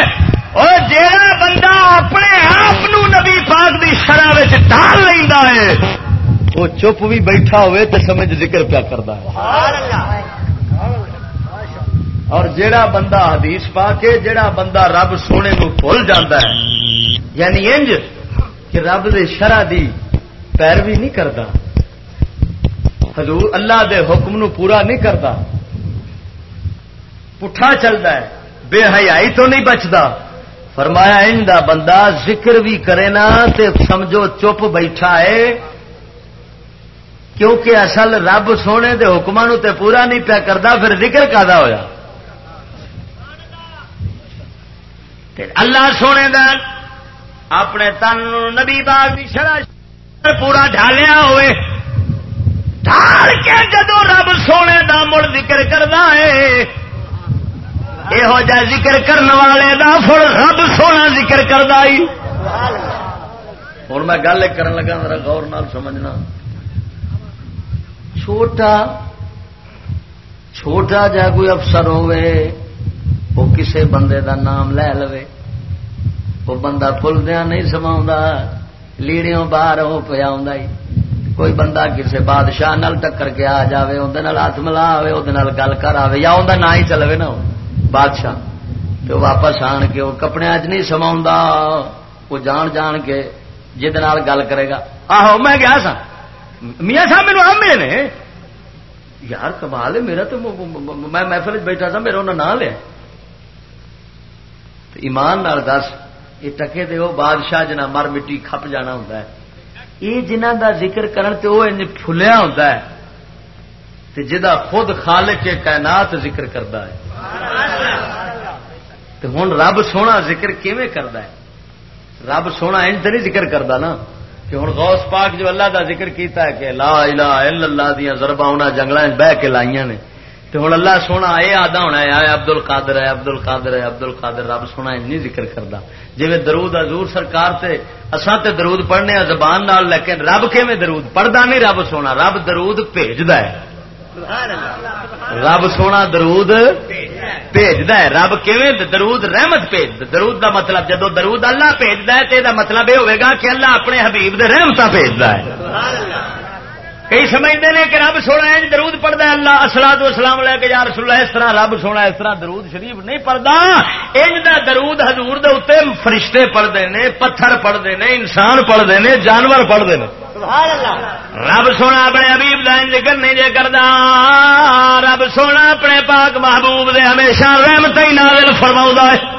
اور جہاں بندہ اپنے آپ نبی پاک دی شرح ڈال لینا ہے وہ چپ بھی بیٹھا ہوئے تو سمجھ ذکر پیا کرتا ہے۔ اور جیڑا بندہ حدیث پا کے جیڑا بندہ رب سونے کو بھول جاتا ہے۔ یعنی انج کہ رب دے شرح دی پیروی نہیں کرتا حضور اللہ دے حکم نو پورا نہیں کرتا۔ پٹھا چلتا ہے، بے حیائی تو نہیں بچتا۔ فرمایا ان دا بندہ ذکر بھی کرے نا تے سمجھو چپ بیٹھا ہے۔ کیونکہ اصل رب سونے دے حکمان تے پورا نہیں پیا کرتا، پھر ذکر کا ہوا اللہ سونے دا اپنے تن نبی باغ کی شرح پورا ڈالیا ہوئے۔ ڈال کے جدو رب سونے دا مڑ ذکر کرنا ہے یہو جا ذکر کرنے والے دا فل رب سونا ذکر کرتا ہوں میں گل کرن لگا میرا غور نال سمجھنا۔ چھوٹا چھوٹا جا کوئی افسر ہوئے وہ کسے بندے دا نام لے لو وہ بندہ پلدیا نہیں سما لیڑیوں باہر ہو پیا کوئی بندہ کسے بادشاہ نال ٹکر کے آ جائے اندر ہاتھ ملا آئے وہ گل کر آئے یا اندر نہ ہی چلے نا بادشاہ۔ تو واپس آن کے وہ کپڑے چ نہیں سما وہ جان جان کے جہد گل کرے گا۔ آہو، میں گیا سا میاں صاحب میرے آمے نے۔ یار کمال ہے، میرا تو میں محفل بیٹھا تھا میرا انہیں نام لیا۔ ایمان نال دس، یہ ٹکے دے وہ بادشاہ جنا مر مٹی کھپ جانا ہوں یہ جنہ دا ذکر کرن تے وہ فلیا ہوتا ہے تے جدا خود خالق کے کائنات ذکر کرتا ہے۔ تے ہوں رب سونا ذکر کیویں کرتا ہے؟ رب سونا ان تو نہیں ذکر کرتا نا۔ کہ ہوں غوث پاک جو اللہ دا ذکر کیتا ہے کہ لا الہ الا اللہ دیا زربا انہیں جنگل بہ کے لائیا نے۔ تو ہوں اللہ سونا یہ آدھا ہونا ہے ابدل کادر ہے ابدل کادر ہے ابدل کادر رب سونا نہیں ذکر کرتا جی درود حضور سرکار تے، اساں تے درود پڑھنے زبان نال، لیکن رب کیویں درود پڑھتا نہیں؟ رب سونا، رب درود بھیجتا ہے۔ رب سونا درود بھیجتا ہے۔ رب کیویں درود رحمت بھیج، درود دا مطلب جدو درود اللہ بھیجتا ہے تو یہ مطلب یہ ہوئے گا کہ اللہ اپنے حبیب دے رحمت بھیجتا ہے۔ کئی سمجھتے ہیں کہ رب سونا ہے درود پڑھتا ہے اللہ اسلاد اسلام لے کے یار سلا اس طرح رب سونا اس طرح درود شریف نہیں پڑھتا۔ ان دا درود حضور دے اتنے فرشتے پڑھتے ہیں پتھر پڑھتے ہیں انسان پڑھتے ہیں جانور پڑھتے ہیں۔ رب سونا اپنے حبیب لائن ذکر نہیں جے کردا رب سونا اپنے پاک محبوب دے ہمیشہ رحمت ہی نازل فرما ہے۔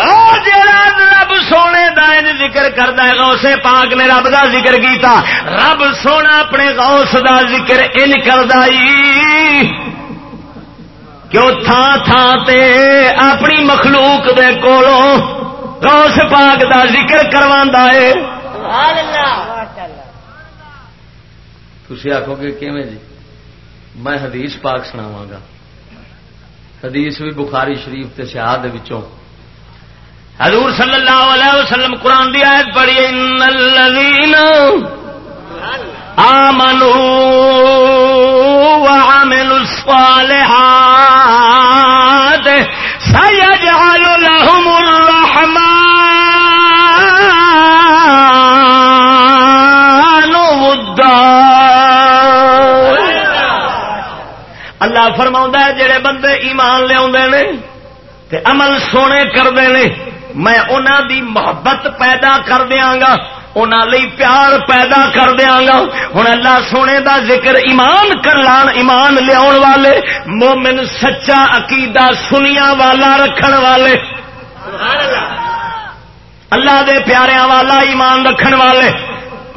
رب سونے دائن ذکر کرتا ہے غوث پاک نے رب دا ذکر کیتا۔ رب سونا اپنے غوث دا ذکر ان کردا کیوں تھان تھان تے اپنی مخلوق دے کولوں غوث پاک دا ذکر کروا ہے۔ تھی آخو گے کیویں جی؟ میں حدیث پاک سناوا گا۔ حدیث بھی بخاری شریف تے شہاد وچوں۔ حضور صلی اللہ علیہ وسلم قرآن دی آیت پڑھی ان الذین آمنوا وعملوا الصالحات سيجعل لهم الرحمن ودا. اللہ فرما جڑے بندے ایمان لیا عمل سونے کرتے ہیں میں انہوں دی محبت پیدا کر دیا گا انہوں پیار پیدا کر دیا گا۔ ہوں اللہ سونے دا ذکر ایمان کر لان ایمان لیا والے، مومن سچا عقیدہ سنیا والا رکھن والے۔ اللہ دے پیاریاں والا ایمان رکھن والے۔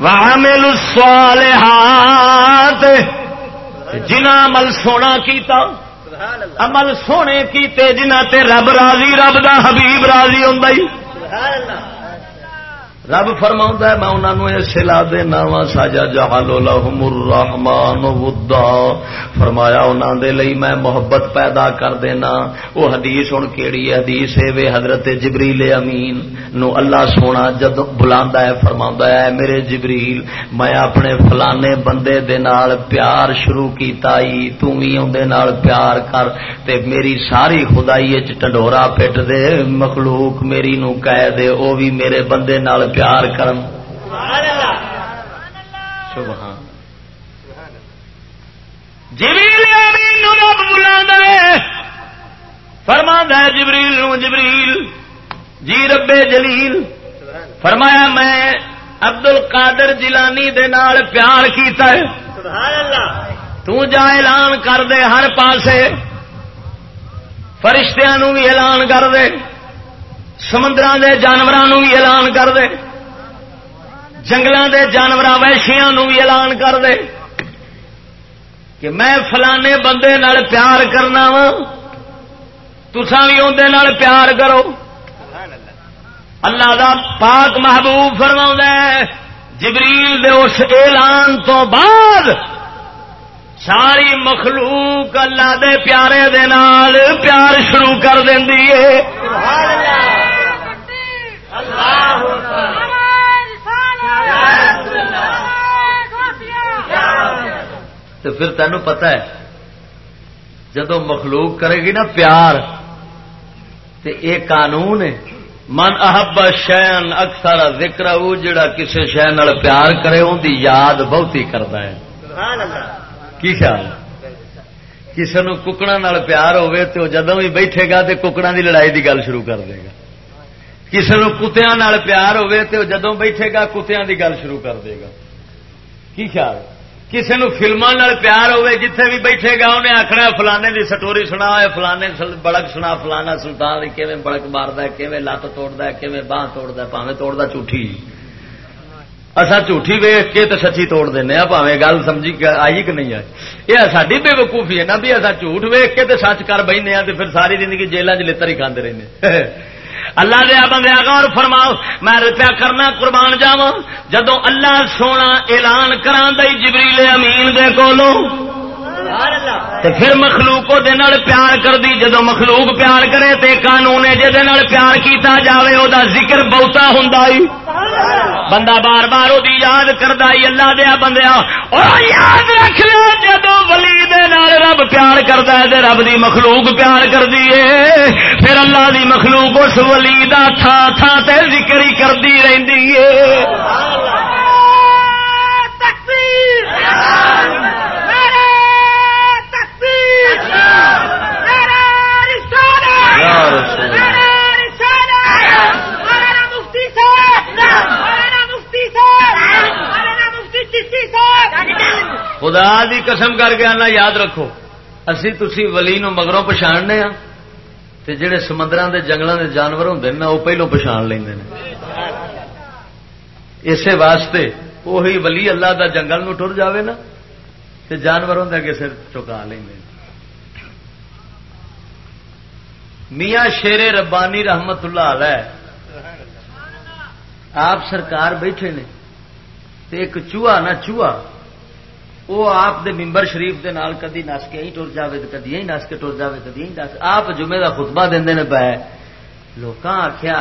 وعمل الصالحات۔ جنا عمل سونا کیتا عمل سونے کیتے جنہ تے رب راضی رب دا حبیب راضی ہوں رب فرما ہے، میں انہوں نے سلا دینا وا ساجا جہال الرحمان ودا۔ فرمایا انہوں دے لئی میں محبت پیدا کر دینا۔ وہ حدیث ہوں کیڑی حدیث ہے وے حضرت جبریل امین نو اللہ سونا جد بلا ہے فرما ہے میرے جبریل، میں اپنے فلانے بندے دے نال پیار شروع کیتا ہی تم ہی اندے نال پیار کر تے میری ساری خدائی ٹنڈورا پٹ دے، مخلوق میری نو کہہ دے، او بھی میرے بندے نال پیار کرم۔ سبحان جبریل رب بلا فرما جبریل نو جبریل۔ جی ربے جلیل۔ فرمایا میں ابدل کادر جیلانی نال پیار کیتا ہے۔ تو جا اعلان کر دے ہر پاسے۔ فرشتیاں نو بھی اعلان کر دے۔ سمندر کے جانوروں بھی اعلان کر دے۔ جنگل کے جانور ویشیا بھی اعلان کر دے۔ کہ میں فلانے بندے نال پیار کرنا وا تسا بھی اندر پیار کرو۔ اللہ دا پاک محبوب فرما جبریل دے اس اعلان تو بعد ساری مخلوق اللہ دے پیارے دے نال پیار شروع کر دینی ہے۔ تو پھر تینوں پتا ہے جدو مخلوق کرے گی نا پیار تو یہ قانون ہے من احب شین اکثر ذکر جڑا کسی شہ پیار کرے ان کی یاد بہت ہی کرتا ہے کی خیال کسی نو ککڑا پیار ہوے تو جدو بھی بیٹھے گا تو ککڑا دی لڑائی دی گل شروع کر دے گا۔ کسی نو کتیا پیار ہوے تو جدو بیٹھے گا کتیا دی گل شروع کر دے گا کی خیال کسی نو فلموں پیار ہوے جتھے بھی بیٹھے گا انہیں آخنا فلانے دی سٹوری سنا فلانے بڑک سنا فلانا سلطان کیون بڑک مارد کیون لت توڑتا کیون باہ توڑتا پاوے توڑتا جھوٹھی اصا جھوٹھی ویخ کے تو سچی توڑ دینا پاوے گل سمجھی آئی کہ نہیں آئی یہ ساری بے وقوفی ہے نا بھی اصا جھوٹ ویخ کے تو سچ کر بہنے تو پھر ساری زندگی جیلوں چ لڑ ہی کھانے رہے اللہ دیا بندے غور فرماؤ، میں روپیہ کرنا، قربان جاوا جدو اللہ سونا اعلان کرا دئی جبریل امین دے کولوں پھر مخلوق پیار کر دی جدو مخلوق پیار کرے تے قانون جہد پیار کیتا جاوے او دا ذکر بہتا ہوں بندہ بار بار وہ یاد کرتا اللہ دیا بندیا یاد رکھ لو جدو ولی دے نال رب پیار کرتا ہے رب دی مخلوق پیار کر دیے پھر اللہ دی مخلوق اس ولی دا تھا تھا تے ذکر ہی کرتی رہتی ہے۔ خدا دی قسم کر کے آنا، یاد رکھو، اسی تسی ولی نو مگروں پچھاڑنے ہاں تے جڑے سمندر دے جنگلوں دے جانور ہوں نا وہ پہلو پچھان لیں اسی واسطے وہی ولی اللہ دا جنگل نو ٹر جاوے نا، تے جانور ہوں اگے سر چکا لیں میاں شیر ربانی رحمت اللہ علیہ۔ آپ سرکار بیٹھے نے تے ایک چوہا نا چوہا وہ آپ دے ممبر شریف دے نال کدی نس کے ٹر جائے تو کدی نس کے ٹر جائے کدی نس۔ آپ جمعے کا خطبہ دے پہ لوگ آخیا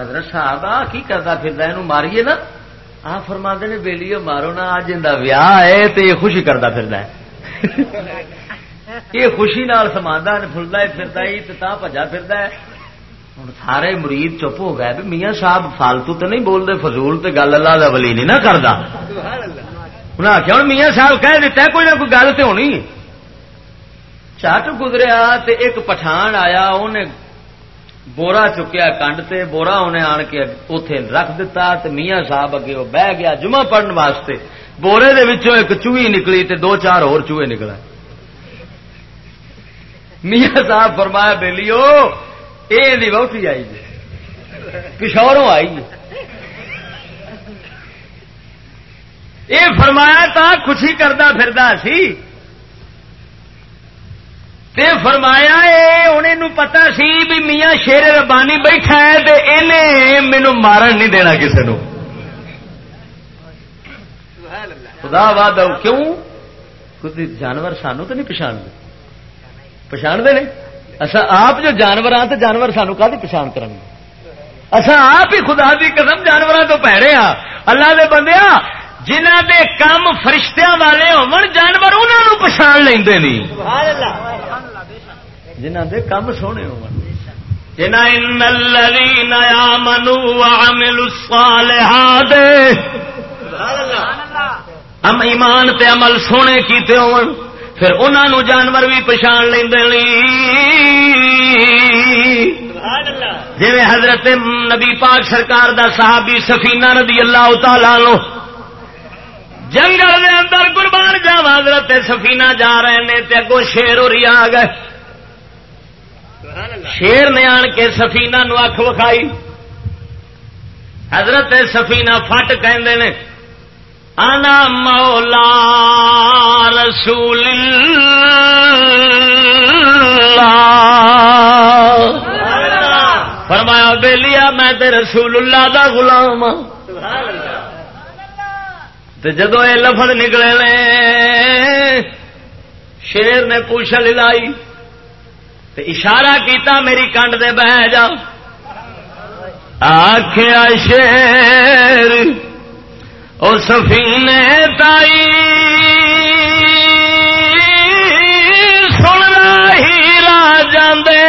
حضرت صاحب، آ کی کرتا پھر یہ ماریے نا؟ آ فرما نے بےلی مارو نا اج ان ویاہ ہے تو یہ خوشی کرتا پھر یہ خوشی نال سمانا فلتا پھرتا ہی تو پجا پھر ہوں سارے مرید چپ ہو گئے، میاں صاحب فالتو تو نہیں بولتے، فضول تو گل اللہ کا ولی نہیں نہ کرتا انہیں آخیا ہوں میاں صاحب کہہ دیتا ہے کوئی نہ کوئی گل تو ہونی۔ چٹ گزریا تے ایک پٹھان آیا انہیں بورا چکیا کنڈ تے، بورا انہیں آن کے اتے رکھ دیتا تے میاں صاحب اگے وہ بہ گیا جمعہ پڑھن واسطے۔ بورے دے وچوں ایک چوہی نکلی تے دو چار اور چوہے نکلا۔ میاں صاحب فرمایا بےلیو یہ بہتی آئی جی۔ پچھوروں آئی جی۔ یہ فرمایا، تا خوشی کرتا فردا سی۔ تے فرمایا انہیں پتا سی بھی میاں شیر ربانی بیٹھا ہے تے انہیں مینو مارن نہیں دینا کسی نو خدا باد کیوں؟ کچھ جانور سانو تو نہیں پچھاڑتے پچھاڑتے ہیں؟ اچھا آپ جو جانور ہاں تو جانور سانو کا پچھان کریں گے اچھا آپ ہی خدا دی قسم جانوروں تو پیڑے ہاں۔ اللہ دے بندے جنہ دے کام فرشتیاں والے ہون جانور انہوں پچھان لیں نہیں جنہ دے کام سونے ہو جنا وعملوا الصالحات۔ ہم ایمان تے عمل سونے کیتے ہون۔ پھر انہوں جانور بھی پچھان لیں جی حضرت نبی پاک سرکار دا صحابی سفینہ ندی اللہ تعالی لو جنگل دے اندر قربان جا حضرت سفینہ جا رہے ہیں تے اگوں شیر ہو رہی آ گئے۔ شیر نے آن کے سفینا نو اکھ وکھائی۔ حضرت سفینا فٹ کہ انا مولا رسول اللہ فرمایا بے لیا میں تے رسول اللہ دا غلام ہاں۔ جدو یہ لفظ نکلے لے شیر نے پوچھل لائی تے اشارہ کیتا میری کنڈ دے بہ جا آخیا شیر او سفینے تائی سننا ہی راجے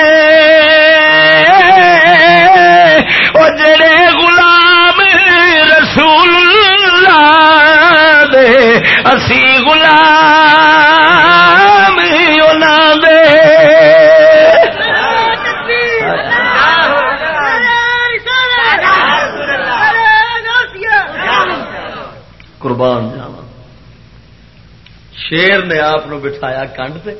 وہ جڑے غلام رسول اللہ دے، اسی غلام دے۔ قربان جاوا شیر نے آپ بٹھایا کنڈ پہ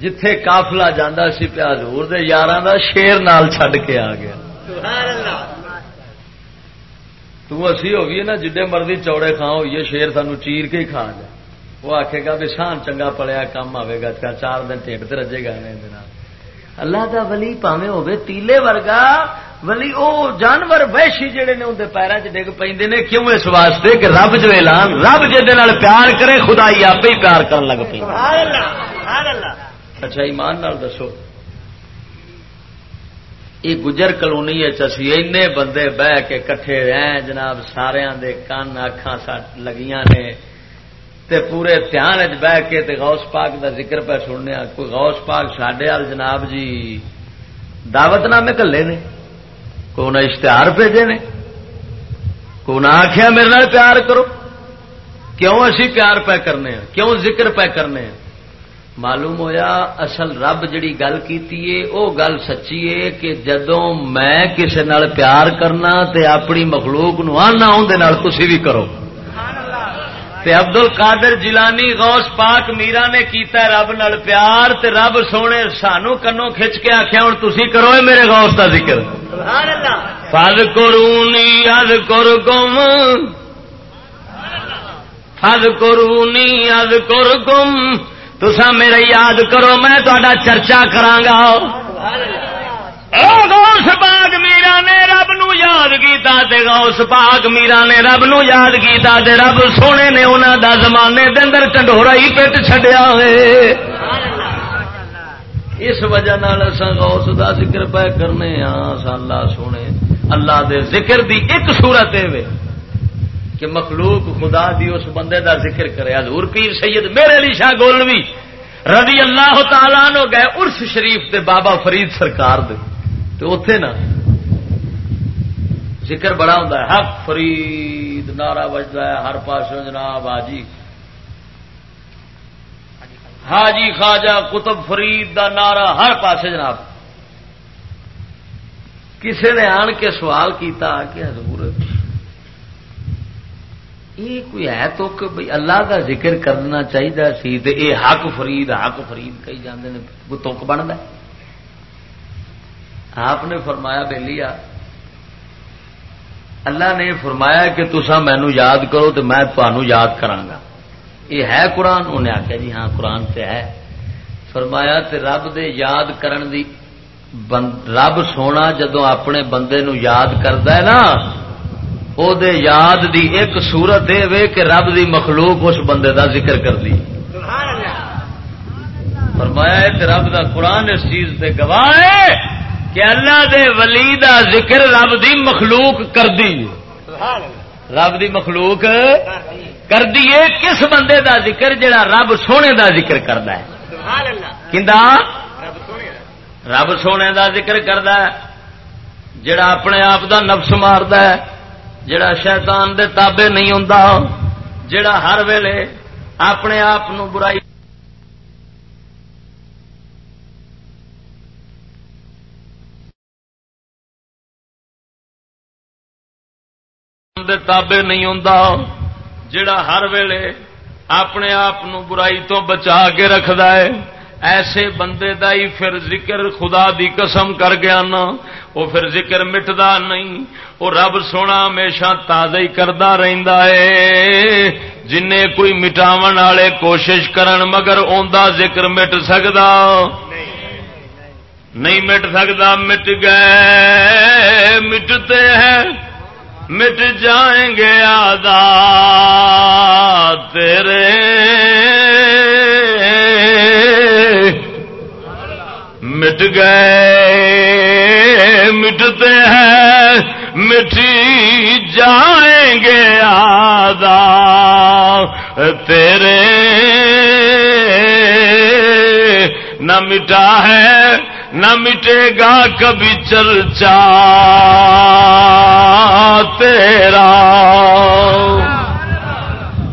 جتھے کافلا جانا سی پیا زور دے دا شیر نال چھڈ کے آ گیا۔ تسی ہو گئی نا جڈے مرضی چوڑے کھا ہوئیے شیر سانو چیر کے ہی کھا جا۔ وہ آخے گا بھی شان چنگا پڑیا کام آئے گا چار دن ٹھنڈ رجے گا اللہ دا ولی پاوے ہوے تیلے ورگا ولی او جانور وحشی جڑے نے اندر پیروں چ ڈگ پہ نے کیوں اس واسطے کہ رب جو اعلان رب جہد پیار کرے خدا ہی آپ ہی پیار کر لگ پی اچھا ایمان نال دسو۔ یہ گجر کلونی اسی این بندے بہ کے کٹھے رہ جناب سارا دے کن اکھان لگیاں نے۔ تے پورے دھیان بہ کے تے غوث پاک دا ذکر پہ سننے کوئی غوث پاک وال جناب جی دعوت نامے کلے نے۔ کو نہ اشتہار بھیجے نے؟ کو نہ آخیا میرے نال پیار کرو؟ کیوں اسی پیار پہ کرنے ہیں؟ کیوں ذکر پہ کرنے ہیں؟ معلوم ہویا اصل رب جڑی گل کیتی ہے، او گل سچی ہے کہ جدوں میں کسی نال پیار کرنا تے اپنی مخلوق نو آنا اندر تسی بھی کرو۔ تے عبد القادر جیلانی غوث پاک میرا نے کیتا ہے رب نال پیار تے رب سونے سانو کنو کھچ کے آخیا ہوں تھی کرو میرے غوث کا ذکر۔ فل کرونی اد کر گم فل کرونی اد کر گم تسا میرے یاد کرو میں تا چرچا کرا غوث پاک میرا نے رب نو یاد کیتا تے غوث پاک میرا نے رب نو یاد کیتا تے رب سونے نے انہاں دا زمانے دے اندر چنڈورا ہی پٹ چھڈیا ہے اس وجہ نال اساں غوث دا ذکر پہ کرنے ہاں اللہ سونے۔ اللہ دے ذکر دی ایک صورت ہے کہ مخلوق خدا دی اس بندے دا ذکر کرے۔ حضور پیر سید میرے علی شاہ گولوی رضی اللہ تعالیٰ نو گئے ارس شریف دے بابا فرید سرکار دے۔ تو اتے نا ذکر بڑا ہوں حق فرید، نعرہ بجتا ہے، ہر پاس جناب، حاجی۔ حاجی خواجہ کتب فرید دا نعرہ ہر پاس جناب۔ کسی نے آن کے سوال کیتا کہ حضور، یہ کوئی ہے تو کہ بھائی اللہ کا ذکر کرنا چاہیے سی اے حق فرید حق فرید کہی جاندے نے کوئی تک بنتا ہے۔ آپ نے فرمایا بے لیا۔ اللہ نے فرمایا کہ تسا مینو یاد کرو تو میں تمہوں یاد کرانگا یہ ہے قرآن؟ انہیں آخیا جی ہاں قرآن سے ہے۔ فرمایا تے رب دے یاد کرن دی رب سونا جدو اپنے بندے نو یاد کرد نا او دے یاد دی ایک سورت یہ کہ رب دی مخلوق اس بندے دا ذکر کر دی فرمایا رب دا قرآن اس چیز سے گواہ کہ اللہ دے ولی دا ذکر رب دی مخلوق کر دی. رب دی مخلوق کر دیے کس بندے دا ذکر جڑا رب سونے دا ذکر کرتا ہے؟ رب سونے دا ذکر کرتا ہے، جڑا اپنے آپ دا نفس مارد ہے، جڑا شیطان دے تابے نہیں ہوں جڑا ہر ویلے اپنے آپ برائی دے تابے نہیں ہوں جڑا ہر ویلے اپنے آپ برائی تو بچا کے رکھد ہے۔ ایسے بندے دا ہی پھر ذکر خدا دی قسم کر گیا نا، وہ پھر ذکر مٹدا نہیں۔ وہ رب سونا ہمیشہ تازہ ہی کرتا رہتا ہے۔ جن کوئی مٹاو والے کوشش کرن مگر اوندا ذکر مٹ سکتا نہیں مٹ سکتا مٹ گئے، مٹتے ہیں۔ مٹ جائیں گے آدھا تیرے۔ مٹ گئے، مٹتے ہیں، مٹی جائیں گے آدھا تیرے۔ نہ مٹا ہے نہ مٹے گا کبھی چرچا تیرا۔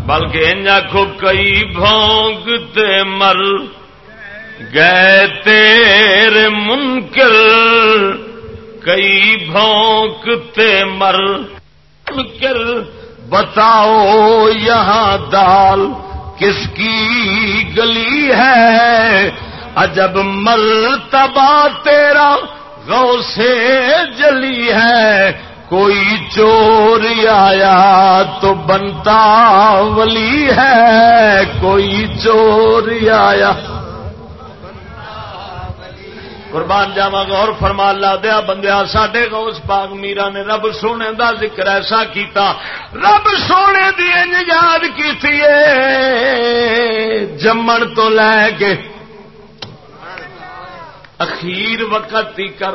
بلکہ انجو کئی بھونگتے مر گئے تیرے منکر۔ کئی بھونکتے مر منکر۔ بتاؤ یہاں دال کس کی گلی ہے؟ عجب مرتبہ تیرا غو سے جلی ہے، کوئی چور آیا تو بنتا ولی ہے، کوئی چور آیا۔ قربان جاوا غور فرما لا دیا بندیا سڈے گوس پاک میرا نے رب سونے دا ذکر ایسا کیتا۔ رب سونے دی یاد کی جمن تو لے کے اخیر وقت کر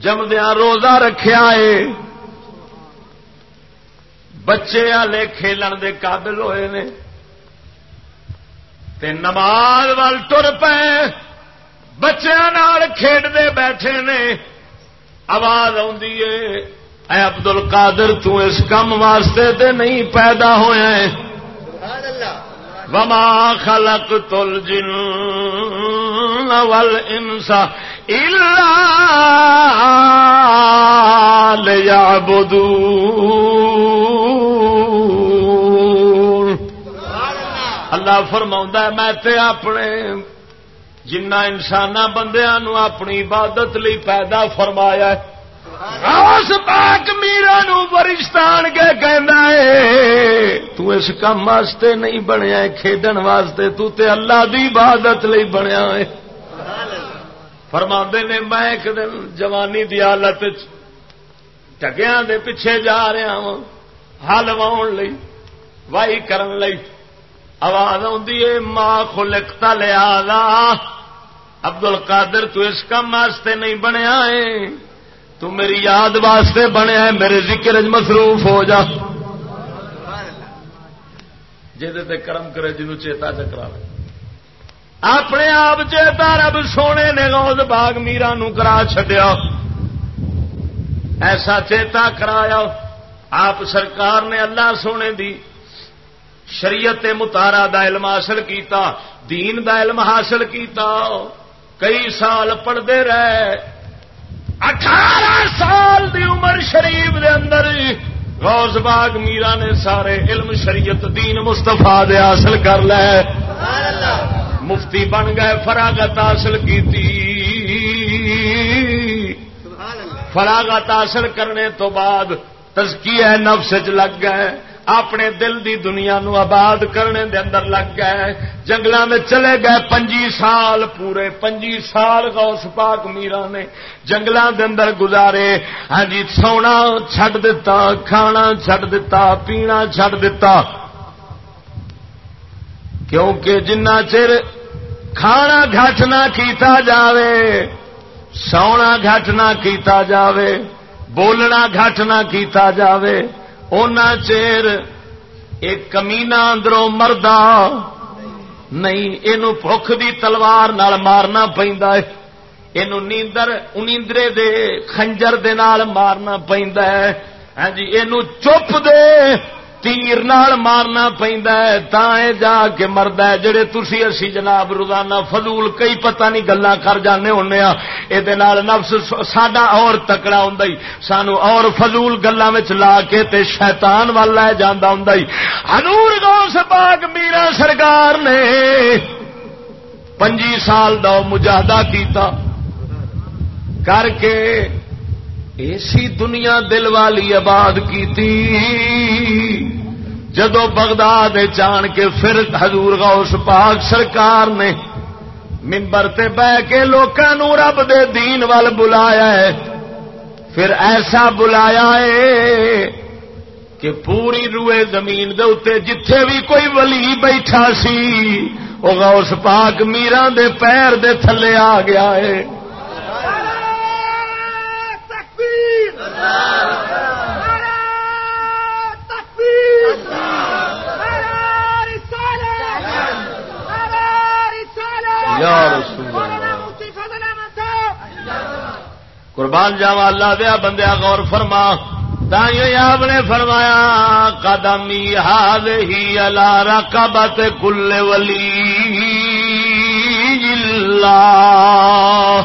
جمدیا روزہ رکھیا ہے بچے والے کھیلن دے قابل ہوئے نے۔ تے نماز وال تر پے۔ بچوں کھیڈتے بیٹھے نے۔ آواز اے۔ عبد ال کادر تس کام واسطے تے نہیں پیدا ہوا وما خلق تل جن انسا لیا بدو اللہ فرما میں تے اپنے جنہ انسان بندیا اپنی عبادت لی پیدا فرمایا اس پاک میرا نو برشتان کے کہنا ہے، تو اس کام واسطے نہیں بنیا ہے، کھیڈن واسطے تو تے اللہ دی عبادت لی بنیا ہے۔ فرما نے، میں ایک دن جوانی دی حالت ٹگیا دے پیچھے جا رہا ہوں ہل واؤن لئی، وائی کرن لئی۔ آواز آدھی ماں خلکتا لیا ابد ال کادر اس کام واسطے نہیں بنیا ہے۔ تو میری یاد واسطے بنیا ہے میرے ذکر مصروف ہو جا۔ جی کرم کرے جنو چیتا چکرا اپنے آپ چیتا، رب سونے نے روز باغ میرا نو کرا چڈیا ایسا چیتا کرایا، آپ سرکار نے اللہ سونے دی شریعت متارا دا علم حاصل کیتا، دین دا علم حاصل کیتا۔ کئی سال پڑھتے رہے اٹھارہ سال دی عمر شریف دے اندر روز باغ میرا نے سارے علم شریعت دین مستفا دے حاصل کر لے۔ مفتی بن گئے، فراغت حاصل کی فراغت حاصل کرنے تو بعد تزکیہ نفس چ لگ گئے۔ اپنے دل دی دنیا نو آباد کرنے دے اندر لگ گئے۔ جنگل میں چلے گئے پنجی سال پورے، پنجی سال غوث پاک میرا نے جنگل دے اندر گزارے۔ ہاں جی سونا چھڈ دتا، کھانا چھڈ دتا، پینا چھڈ دتا۔ کیونکہ جنہ چر کھانا گھٹ نہ کیتا جاوے، سونا گھٹ نہ کیتا جاوے، بولنا گھٹ نہ کیتا جاوے۔ اونا چیر ایک کمینا اندروں مردا نہیں یہ بخ دی تلوار نال مارنا پہنتا ہے۔ یہ نیندر، انیندرے دے خنجر دے نال مارنا پہنتا ہے۔ ہاں جی یہ چپ دے۔ تیر نال مارنا پہنتا ہے جا کے مرد ہے، جڑے تھی اسی جناب روزانہ فضول کئی پتہ نہیں گلا کر جانے ہونے یہ نفس سڈا اور تکڑا ہوں سانو اور فضول گلوں لا کے تے شیطان وال لے جانا ہوں ہنور گوس پاک میرا سرکار نے پنجی سال دا مجاہدہ کیتا۔ کر کے ایسی دنیا دل والی آباد کی جدو بغداد چان کے پھر حضور غوث پاک سرکار نے ممبر تے بہ کے لوگوں رب دے دین وال بلایا ہے۔ پھر ایسا بلایا ہے کہ پوری روئے زمین دے اتنے جتھے بھی کوئی ولی بیٹھا سی وہ غوث پاک میران دے پیر دے تھلے آ گیا ہے۔ قربان جاوا اللہ دیا بندیا، غور فرما۔ آپ نے فرمایا، قدمی ہاد ہی اللہ کبت کل ولی اللہ۔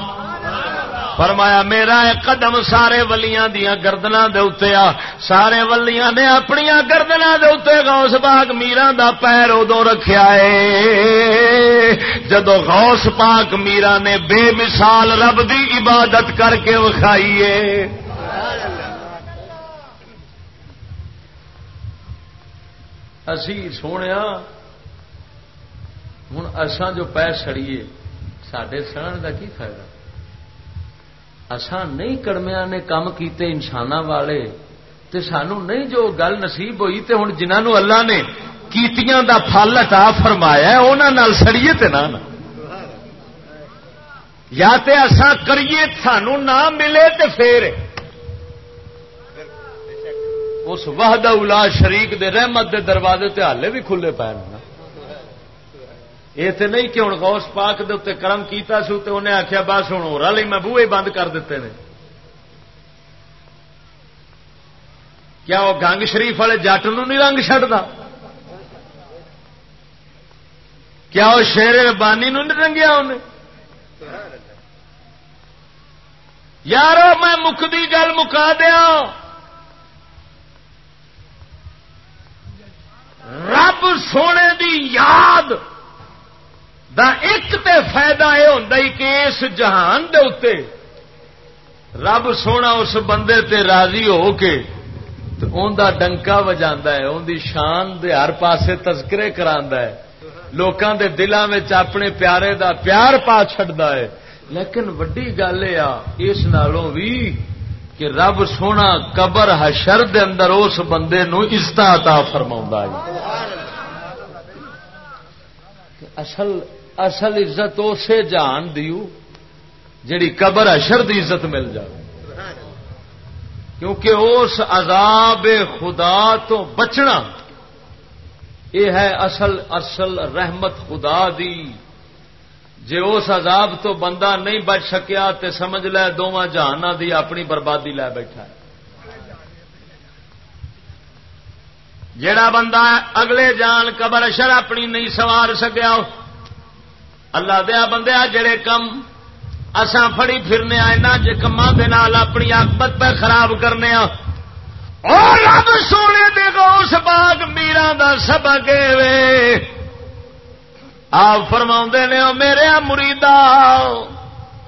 فرمایا، میرا قدم سارے ولیاں دیا گردنا دے آ۔ سارے ولیاں نے اپنی گردنا دے غوث پاک میرا دا پیر ادو رکھا ہے جدو غوث پاک میرا نے بے مثال رب دی عبادت کر کے وکھائیے اسی سونے ہوں اسان جو پیر سڑیے سڈے سڑن کا کی فائدہ؟ اسان نہیں کڑمیا نے کام کیتے انسان والے تے سانو نہیں جو گل نصیب ہوئی تے ہوں جنہوں اللہ نے کیتیاں دا پھل ہٹا فرمایا انہوں سڑیے تے نہ یا تے اساں کریے سانو نہ ملے تے پھر۔ اس وحدہ الا شریک دے رحمت دے دروازے تے ہالے بھی کھلے پائے یہ تو نہیں کہ ہوں غوث پاک دے اتنے کرم کیتا سو تے انہیں آخیا بس ہوں ہو رہا میں بوئے بند کر دیتے ہیں کیا وہ گنگ شریف والے جٹ نہیں رنگ چڑھتا کیا وہ شیر ربانی نہیں رنگیا انہیں؟ یارو، میں مکتی گل مکا دیا رب سونے دی یاد دا ایک تے فائدہ یہ ہوتا کہ اس جہان دے اتے رب سونا اس بندے تے راضی ہو کے ان دا ڈنکا وجا ہے ان دی شان دے ہر پاسے تذکرے کرا ہے۔ لوکاں دے دلوں میں اپنے پیارے دا پیار پا چڈا ہے۔ لیکن وڈی گل یہ اس نالوں بھی کہ رب سونا قبر حشر دے اندر اس بندے نو عزت فرما اصل اصل عزت اسے جان دیو جیڑی قبر اشر دی عزت مل جائے کیونکہ اس عذاب خدا تو بچنا یہ ہے اصل اصل رحمت خدا دی۔ جے اس عذاب تو بندہ نہیں بچ سکیا تے سمجھ لے دونوں جہانا دی اپنی بربادی لے بیٹھا ہے۔ جڑا بندہ اگلے جان قبر اشر اپنی نہیں سوار سکیا اللہ دیا بندیا جڑے کم اسان فڑی پھرنے آئے کما اپنی آکبت پہ خراب کرنے اور رب سونے دے گوس باغ میرا دا سبق آپ فرما نے میرے مریدا،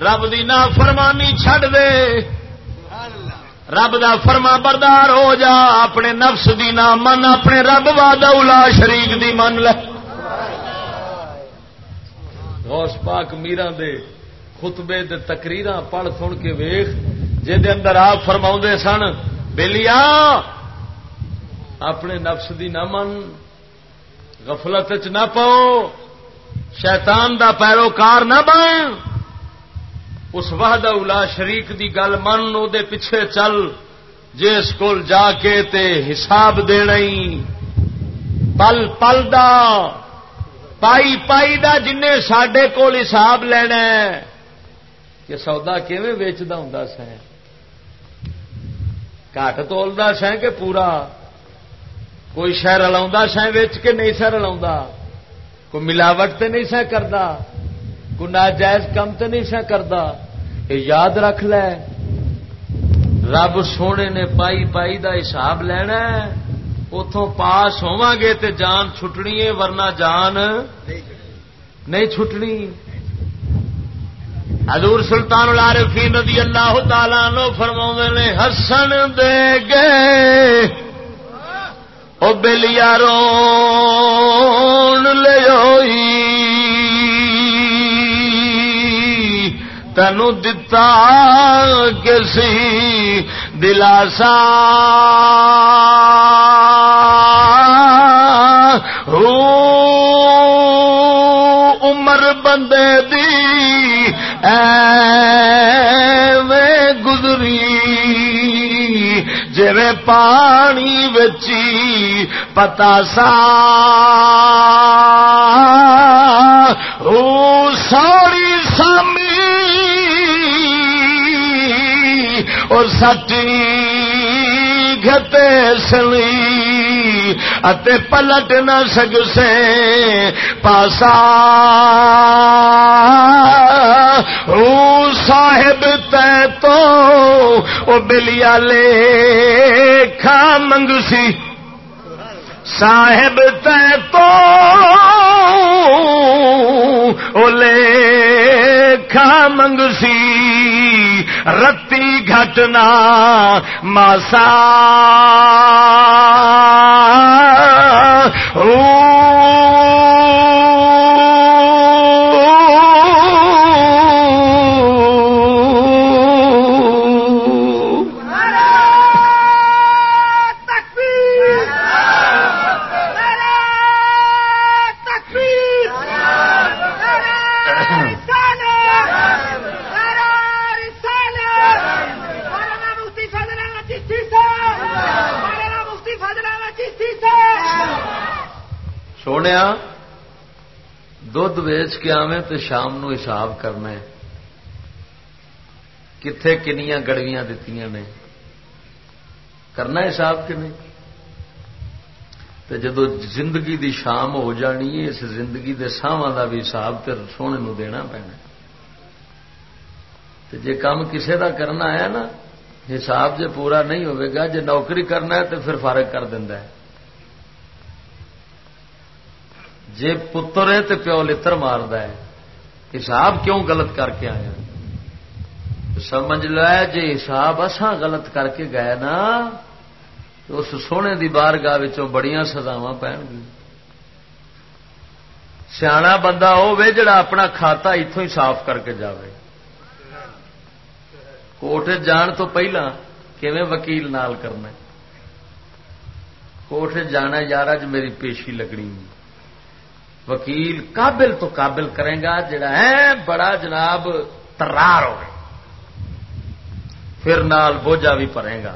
رب دی نا فرمانی چھڈ دے۔ رب دا فرما بردار ہو جا، اپنے نفس دی نا من اپنے رب الا شریک دی من لے۔ غوث پاک میرا دے خطبے دے تقریر پڑھ سن کے ویخ جہد اندر آپ فرما سن بلیا اپنے نفس دی نہ من، غفلت چ نہ پاؤ، شیطان دا پیروکار نہ بن۔ اس وحدہ اولا شریک دی گل من دے پیچھے چل جس کو جا کے تے حساب دینا پل پل دا۔ پائی پائی دا جن سڈے کول حساب لینا کہ سودا کیون ویچتا ہوں سہ کٹ تولتا سہ کہ پورا؟ کوئی شہ رلا سہ ویچ کے نہیں سہ رلا کوئی ملاوٹ تے نہیں سہ کرتا کوئی ناجائز کم تے نہیں سہ کرتا یہ یاد رکھ لے، رب سونے نے پائی پائی دا حساب لینا ہے۔ اتوں پاس ہوا گے تے جان چھٹنی ہے، ورنہ جان نہیں چھٹنی۔ حضور سلطان العارفین رضی اللہ تعالی نو فرما نے ہسن دے گے۔ او بلیارو لے تینو دتا کسی دلاسا عمر بندے دی اے گزری جی پانی بچی پتا سا سوڑی سامی اور سٹی گتے سلی اتے پلٹ نہ سگ سے پاسا۔ او صاحب تے تو وہ بلیا لے کھا منگسی۔ صاحب تے تو او لے کھا منگسی رتی گھٹنا ماسا۔ او۔ سونے دھد ویچ کے آویں تو شام نو حساب کرنا ہے۔ کتنے کنیاں گڑویاں دیتی نے۔ کرنا حساب کہ نہیں؟ تو جدو زندگی دی شام ہو جانی ہے، اس زندگی دے ساواں دا بھی حساب تے سونے نو دینا پینا تو جے کام کسے دا کرنا ہے نا، حساب جے پورا نہیں ہوئے گا، جے نوکری کرنا ہے تو پھر فارغ کر دینا ہے۔ جی پتر ہے تو پیو لر مارد ہے۔ حساب کیوں غلط کر کے آیا سمجھ لو جی حساب اصا غلط کر کے گئے نا، تو اس سونے دی بار گاہ بڑی سزاوا پہن گی سیاح بندہ وہ جڑا اپنا کھاتا اتوں ہی صاف کر کے جائے کوٹ جان تو پہلا کیویں وکیل نال کرنا کوٹ جانا یار اج میری پیشی لگنی وکیل قابل تو قابل کرے گا، جڑا ہے بڑا جناب ترار ہو پھر نال بوجھا بھی پڑے گا۔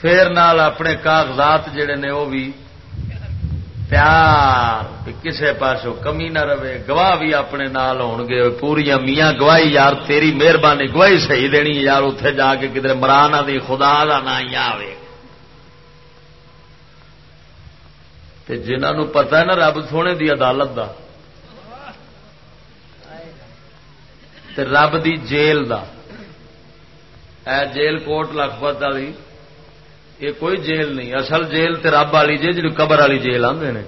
پھر نال اپنے کاغذات جڑے نے وہ بھی پیار کسے پاسوں کمی نہ رہے۔ گواہ بھی اپنے نال ہون گے۔ پوری میاں گواہی، یار تیری مہربانی، گواہی صحیح دینی یار اتے جا کے کدھر مرانا دی خدا کا نہ ہی آئے جنہوں پتا ہے نا رب سونے دی عدالت دا، تے رب دی جیل دا۔ اے جیل کوٹ لکھپت والی یہ کوئی جیل نہیں، اصل جیل تے رب والی جی جی قبر والی جیل آدھے نے۔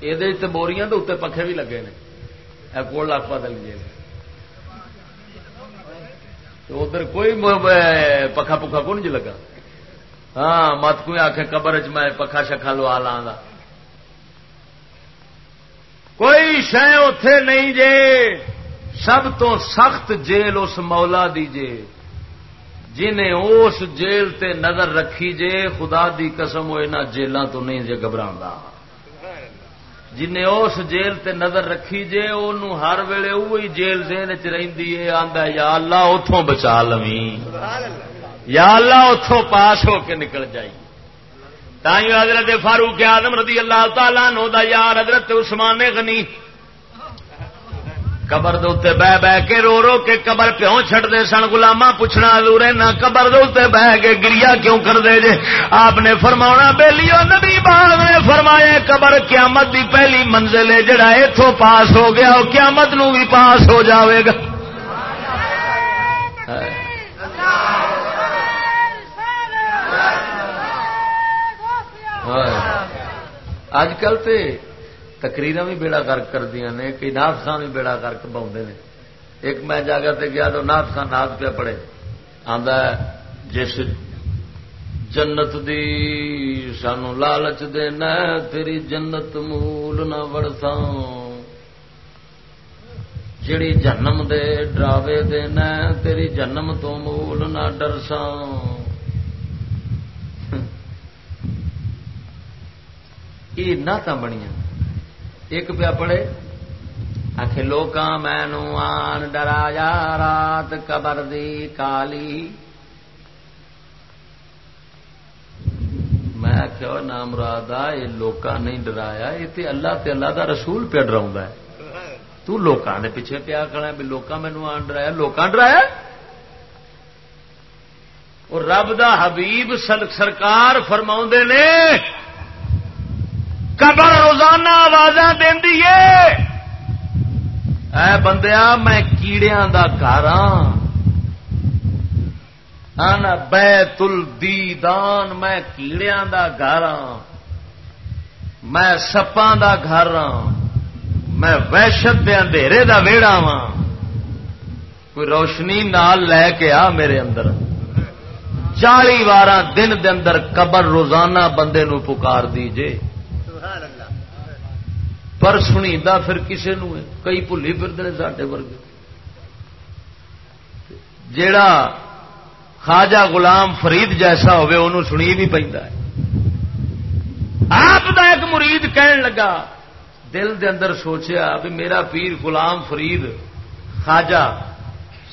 یہ بوریاں تو اتنے پکھے بھی لگے نے۔ اے کوٹ لکھپت والی جیل۔ ادھر کوئی پکھا پکھا کون جی لگا؟ ہاں مت کوئی آخ قبر چ میں پکھا شکھا لوا لا کوئی شہ اتے نہیں جے۔ سب تو سخت جیل اس مولا دی جے۔ جنہیں اس جیل تے نظر رکھی جے، خدا دی قسم وہ یہاں جیلوں تو نہیں جے گھبرا جنہیں اس جیل تے نظر رکھی جے ان ہر ویلے وہی جیل دین چ رہی ہے آدھا یا اللہ اتوں بچا لوی یا اللہ اتوں پاس ہو کے نکل جائی تھی حضرت فاروق آدم رضی اللہ تعالیٰ نو دا یار حضرت عثمان غنی۔ قبر دے بہ بہ کے رو رو کے قبر پیوں چھڑتے سن؟ گلاما پوچھنا دورے نہ قبر دے بہ کے گریا کیوں کر دے جے؟ آپ نے فرما بےلیو نبی باغ نے فرمایا، قبر قیامت دی پہلی منزل ہے، جڑا اتوں پاس ہو گیا وہ قیامت نو بھی پاس ہو جاوے گا۔ اج کل تو تقریر بھی بیڑا گرک کردیا نے، کئی نافسان بھی بیڑا گرک نے۔ ایک میں جاگا تے گیا تو نات خان نات پہ پڑے آدھا جس جنت دی سانو لالچ دینا تیری جنت مول نہ وڑسا جڑی جنم دے ڈراوے دینا تیری جنم تو مول نہ ڈرسا یہ نعت بنیا ایک پیا پڑے آخ لوگ مینو آن ڈرایا رات قبر دی کالی میں آخیا نام راد یہ لوگ نہیں ڈرایا یہ تے اللہ تے اللہ دا رسول پہ ڈراؤں ہے تو لوکاں دے پیچھے پیا کھڑا بھی لوکاں مینو آن ڈرایا لوکاں ڈرایا اور رب دا حبیب سرکار فرما نے قبر روزانہ آواز دینی اے بندیا میں کیڑیاں دا گھر ہاں۔, ہاں۔ بیت الدیدان، میں کیڑیاں دا گھر ہاں۔ میں سپاں دا گھر ہاں۔ میں وحشت دے اندھیرے دا ویڑا وا کوئی روشنی نال لے کے آ میرے اندر۔ چالی وار دن دے اندر قبر روزانہ بندے نو پکار دیجے پر سنی دا پھر کسی نو ہے کئی بھلی پھرتے ہیں سڈے ورگے جیڑا خواجہ غلام فرید جیسا ہوئے انہوں سنی بھی پہ آپ دا ایک مرید کہن لگا دل دے اندر سوچیا بھی میرا پیر غلام فرید خواجہ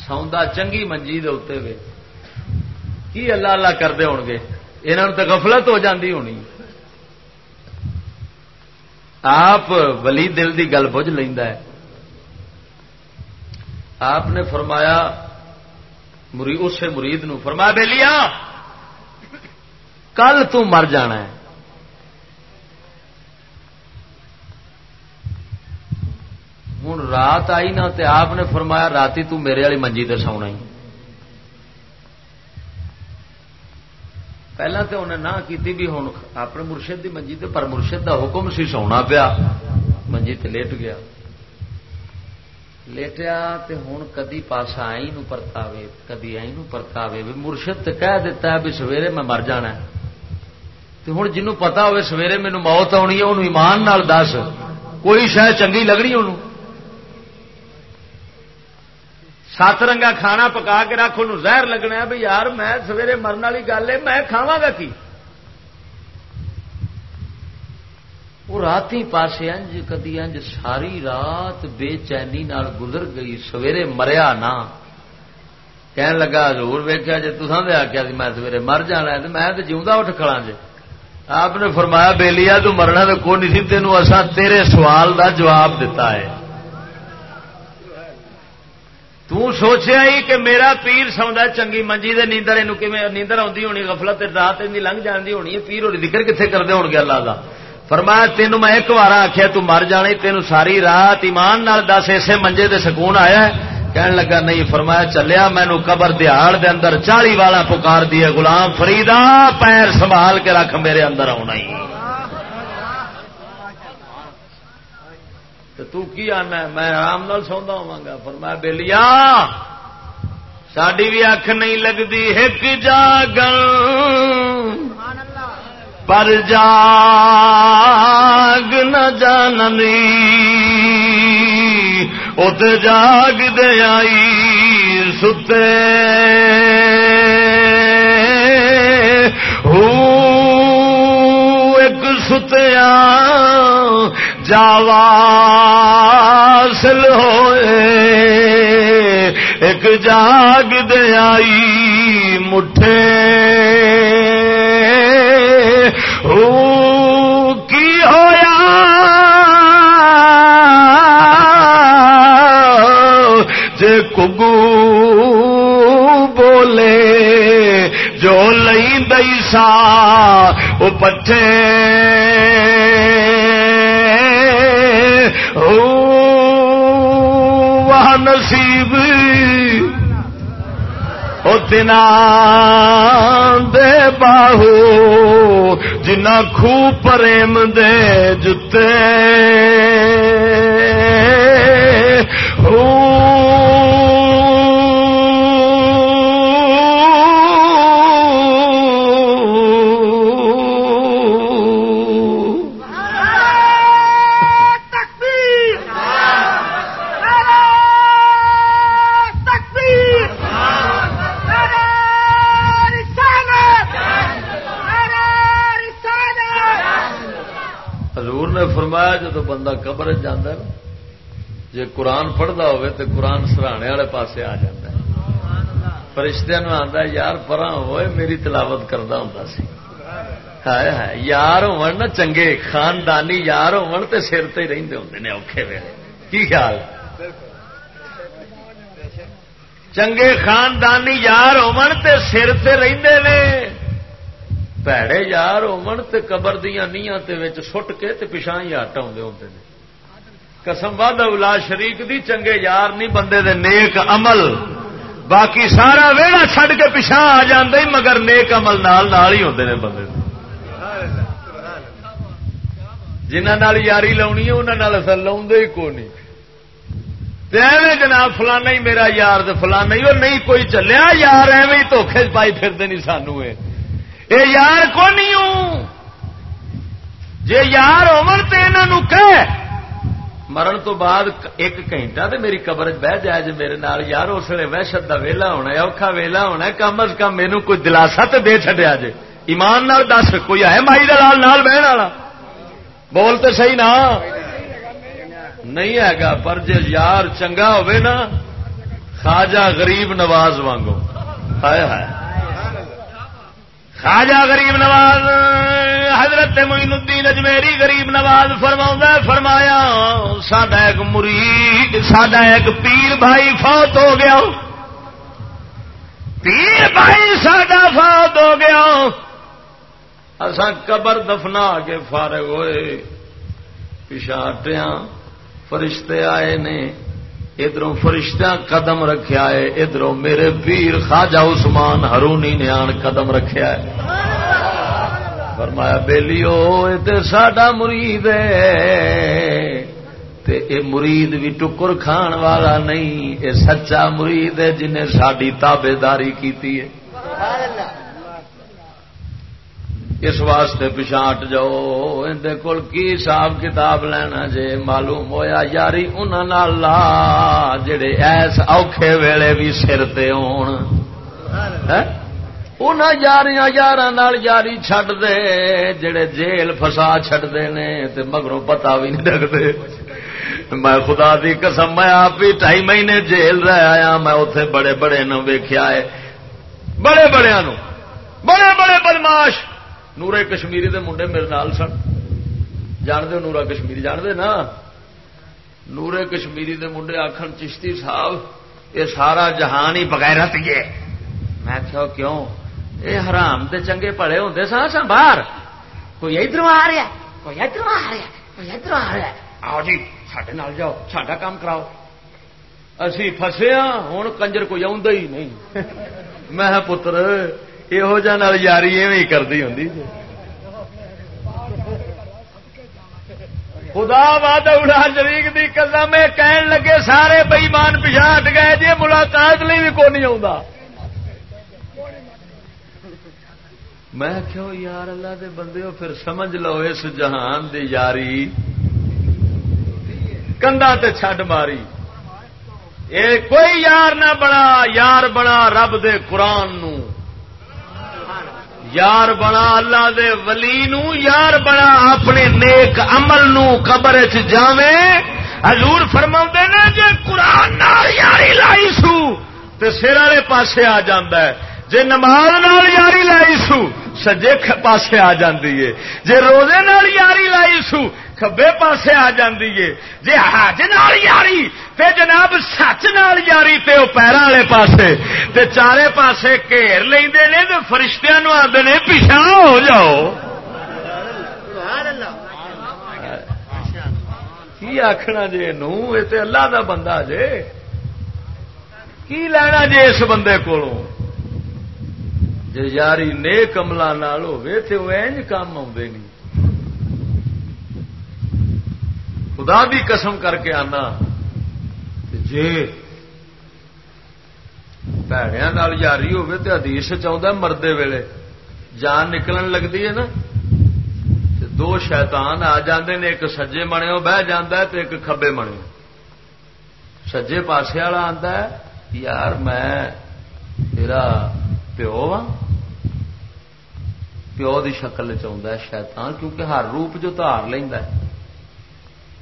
سوندا چنگی منجی دے اتنے وے کی اللہ اللہ کرتے ہو گے یہاں تو غفلت ہو جاندی ہونی آپ ولی دل دی گل بجھ لینا ہے۔ آپ نے فرمایا اسے مرید نو فرمایا بے لیا کل تو مر جانا ہے۔ ہوں رات آئی نا تے آپ نے فرمایا رات تو میرے والی منجی تے سونا ہی۔ پہلے تو انہیں نہ کی بھی ہوں اپنے مرشد کی منجی تے پر مرشد دا حکم سی سونا پیا منجی تے لیٹ گیا لیٹیا تے ہوں کدی پاسا آئی نو پرتاوے کدی آئی نو پرتاوے بھی مرشد تے کہہ دیتا ہے بھی سویرے میں مر جانا ہے تے ہوں جنوں پتا ہوئے سویرے مینو موت آنی ہے انہوں ایمان نال دس کوئی شاید چنگی لگنی انہوں سات رنگا کھانا پکا کے رکھ ان زہر لگنا ہے یار میں سویرے مرن والی گل ہے میں کھاوا گا کی وہ رات ہی پاسے انج کدی انج ساری رات بے چینی نال گزر گئی سویرے مریا نہ کہن لگا ضرور ویکیا جی تصا دے آخیا میں سویرے مر جانا ہے میں تو جیوا اٹھ کھڑا جی آپ نے فرمایا بےلیا تو مرنا تو کون نہیں سی تینوں اصا تیرے سوال دا جواب دیتا ہے سوچیا ہی کہ میرا پیر سوندا چنگی منجی دے نیندر یہ نیندر آتی ہونی، غفلت رات اینی لنگ جانی ہونی ہے، پیر ہوئی دکر کتنے کرتے ہو گیا اللہ کا فرمایا تینوں میں ایک بار آخیا تو مر جانے تینوں ساری رات ایمان نال دس اسے منجے دے سکون آیا ہے۔ کہن لگا، نہیں، فرمایا، چلیا، مینو قبر دیہڑ دے اندر چالی والا پکار دیے غلام فریدا پیر سنبھال کے رکھ میرے اندر آنا ہی۔ تو کی آنا میں آرام نال سوندا ہوا گا پر میں بےلیا ساری بھی اکھ نہیں لگتی ایک جاگل پر جاگ نہ جاننی۔ ات جاگ دے آئی ستے۔ ایک ستیا جاواسل ہوئے۔ ایک جاگ دئی مٹھے۔ کی ہویا؟ جے کگو بولے۔ جو لئی دئی سا وہ پٹھے۔ نصیب او دے باہو جنا خو پریم دے جتے۔ او تو بندہ قبر جانا جی قرآن پڑھتا ہوے تو قرآن سرانے والے پاسے آ جا فرشتہ نو آتا یار پرا ہوئے، میری تلاوت کرتا ہوں سی۔ یار ہو چنگے، خاندانی یار ہو سر تے رہتے ہوں نے اوکھے ویلے۔ کی خیال؟ چنگے خاندانی یار ہو سر تے رہتے نے۔ پیڑے یار ہو قبر دیا نیاں تے وچ سٹ کے تے پچھا ہی آٹ آدھے ہوتے ہیں قسم باد الا شریف دی چنگے یار نہیں بندے دے نیک عمل باقی سارا ویڑا چھڈ کے پچھا آ جاندے مگر نیک عمل نال نال ہی ہوتے ہیں بندے جنہ یاری لاؤنی ہے انہوں اصل لا ہی کو نہیں جناب فلانا ہی میرا یار فلانا ہی وہ نہیں کوئی چلیا یار ایویں دھوکھے پائی پھرتے نہیں سانو اے یار کو نہیں ہوں؟ جے یار کہ مرن تو بعد ایک گھنٹہ تو میری قبر بہ جائے جی میرے نال یار اس لیے وحشت کا ویلا ہونا ہے، اوکھا ویلا ہونا ہے، کم از کم مینو کوئی دلاسا تو دے چڈیا جی ایمان نال دس، کوئی ہے مائی دلال نال بہن والا؟ بولتے صحیح نا؟ نہیں ہے گا پر جی یار چنگا ہوئے نا، خواجہ غریب نواز وانگو۔ ہائے ہائے۔ خواجہ غریب نواز، حضرت معین الدین اجمیری غریب نواز فرما فرمایا سڈا ایک مرید سڈا ایک پیر بھائی فوت ہو گیا۔ پیر بھائی سڈا فوت ہو گیا۔ اصا قبر دفنا کے فارغ ہوئے۔ پچھا ہٹیا فرشتے آئے نے۔ ادھر فرشتہ قدم رکھا ہے ادھر میرے پیر خواجہ عثمان ہرونی نے آن قدم رکھا ہے فرمایا، بیلیو یہ ساڈا مرید تے اے مرید بھی ٹکر کھان والا نہیں، اے سچا مرید ہے جنہیں ساری تابے داری کی اس واسطے پچھا ہٹ جاؤ۔ اندر کول کی حساب کتاب لینا جے معلوم ہویا؟ یاری انہوں لا، جڑے ایس اوکھے ویلے بھی سر تے ہون۔ یاریاں یار یاری چڈ دے، جڑے جیل فسا چڈتے نے تے مگروں پتا بھی نہیں لگتے میں خدا دی قسم، میں آپ بھی ٹائی مہینے جیل رہ آیا، میں اتے بڑے بڑے نو ویخیا ہے۔ بڑے بڑے نو بڑے بڑے بدماش۔ نورے کشمیری دے منڈے میرے نال سن جان دے نورا کشمیری جان دے نا نورے کشمیری دے منڈے آخر چشتی صاحب یہ سارا جہان ہی بغیرت گئے میں کہو کیوں اے حرام تے چنگے پڑے ہوں سا سا باہر کوئی ادھر آ رہا کوئی ادھر آ رہا کوئی ادھر آ رہا آؤ جی سڈے نال جاؤ ساڈا کام کراؤ اسی فسے ہاں ہوں کنجر کوئی آ ہی نہیں میں پتر یہو یاری ایویں کرتی ہوں خدا باد اڑا شریف کی قدم کہن لگے سارے بئیمان پچھا ہٹ گئے جی ملاقات لی بھی کون نہیں آ میں کہو یار اللہ دے بندے ہو پھر سمجھ لو اس جہان دی یاری کندا تے چھڈ ماری اے کوئی یار نہ بنا یار بنا رب دے قرآن نو یار بنا اللہ دے ولی نو، یار بنا اپنے نیک عمل نو قبر چ جاویں حضور فرما نے جے قرآن یاری لائی سو، تے سر والے پاسے آ جاندا ہے۔ جے نماز نال یاری لائی سو، سجے پاسے آ جاندی ہے۔ جے روزے نال یاری لائی سو کبے پاسے آ جاندی ہے جے حج نال یاری تے جناب سچ نال یاری تے او پیراں والے پاسے تے چارے پاسے گھیر لیندے نے تے فرشتیاں نو آندے نے پیچھے ہو جاؤ کی آخنا جی نو یہ اللہ دا بندہ جے کی لینا جی اس بندے کولوں جی یاری نے کملا ہوے تو اینج کام آدھے نہیں خدا بھی قسم کر کے آنا جی پیڑیا یاری ہوے تو ادیش چاہتا مردے ویلے، جان نکلن لگتی ہے نا۔ دو شیطان آ جاندے نے، ایک سجے بنے بہ جا تو ایک کبے بنے سجے پاسے والا آتا ہے، یار میں تیرا پیو وا پیو کی شکل چاہتا ہے شیطان، کیونکہ ہر روپ جو تار لینا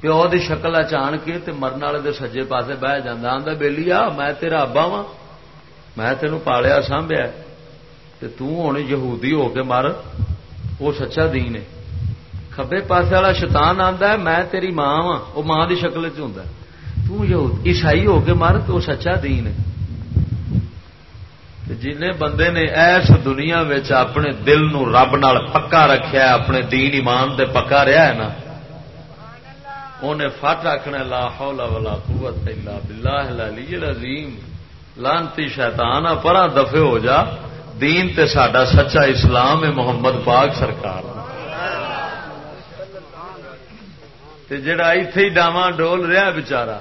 پیو کی شکل اچان کے تے مرن والے دے سجے پاسے بہ جانا آدھا بہلی آ میں تیرا ابا وا میں تینوں پالیا سانبیا تے ہوں یہودی ہو کے مر وہ سچا دین ہے کبے پاسے والا شیطان آتا ہے میں تیری ماں وا وہ ماں کی شکل چ ہوں عیسائی ہو کے مر تو سچا دین ہے جن بندے نے ایس دنیا اپنے دل نو رب نال پکا رکھیا اپنے دین ایمان دے پکا رہا ہے نا انہیں فٹ رکھنا لا حول ولا قوت الا باللہ العلی العظیم۔ لانتی شیطان پرا دفے ہو جا۔ دین تے ساڈا سچا اسلام ہے، محمد پاک سرکار۔ تے جڑا ایتھے ہی ڈاواں ڈول رہا بچارا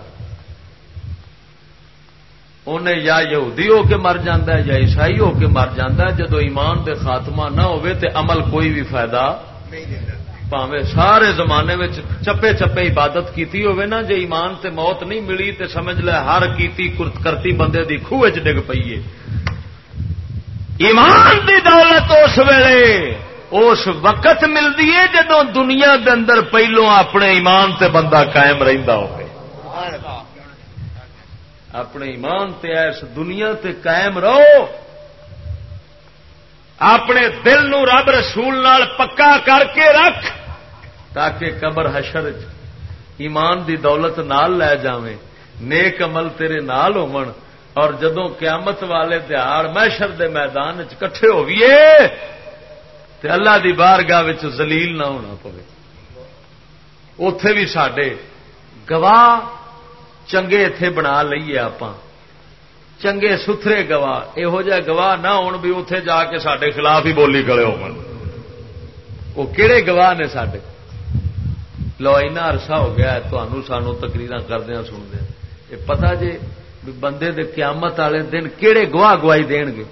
انہیں یا یہودی ہو کے مر جاندہ ہے یا عیسائی ہو کے مر جاندہ ہے۔ جدو ایمان دے خاتمہ نہ ہوئے تے عمل کوئی بھی فائدہ نہیں پاوے۔ سارے زمانے میں چپے چپے عبادت کیتی ہوئے نا، جے ایمان تے موت نہیں ملی تے سمجھ لے ہر کیتی کرتی بندے دی خوہ چ ڈگ پیے ایمان دی دولت اس ویلے، اس وقت ملتی ہے جدو دنیا دے اندر پہلو اپنے ایمان تے بندہ قائم رہندا ہوئے اپنے ایمان تے ایس دنیا تے قائم رہو۔ اپنے دل نو رب رسول نال پکا کر کے رکھ۔ تاکہ قبر حشر ایمان دی دولت نال لے جاویں، نیک عمل تیرے نال ہون اور جدوں قیامت والے تہار محشر دے میدان کٹھے ہوئیے، تے اللہ دی بارگاہ وچ ذلیل نہ ہونا پوے۔ اتے بھی سڈے گواہ چنگے اتے بنا لیے آپ چنگے ستھرے گواہ یہو جہ گواہ نہ ہون بھی اتے جا کے سڈے خلاف ہی بولی گڑے ہو وہ کہڑے گواہ نے سڈے لو اینا عرصہ ہو گیا تمہوں سانو تقریر کردیا سنتے یہ پتا جی بندے دے قیامت والے دن کہڑے گواہ گواہی دین گے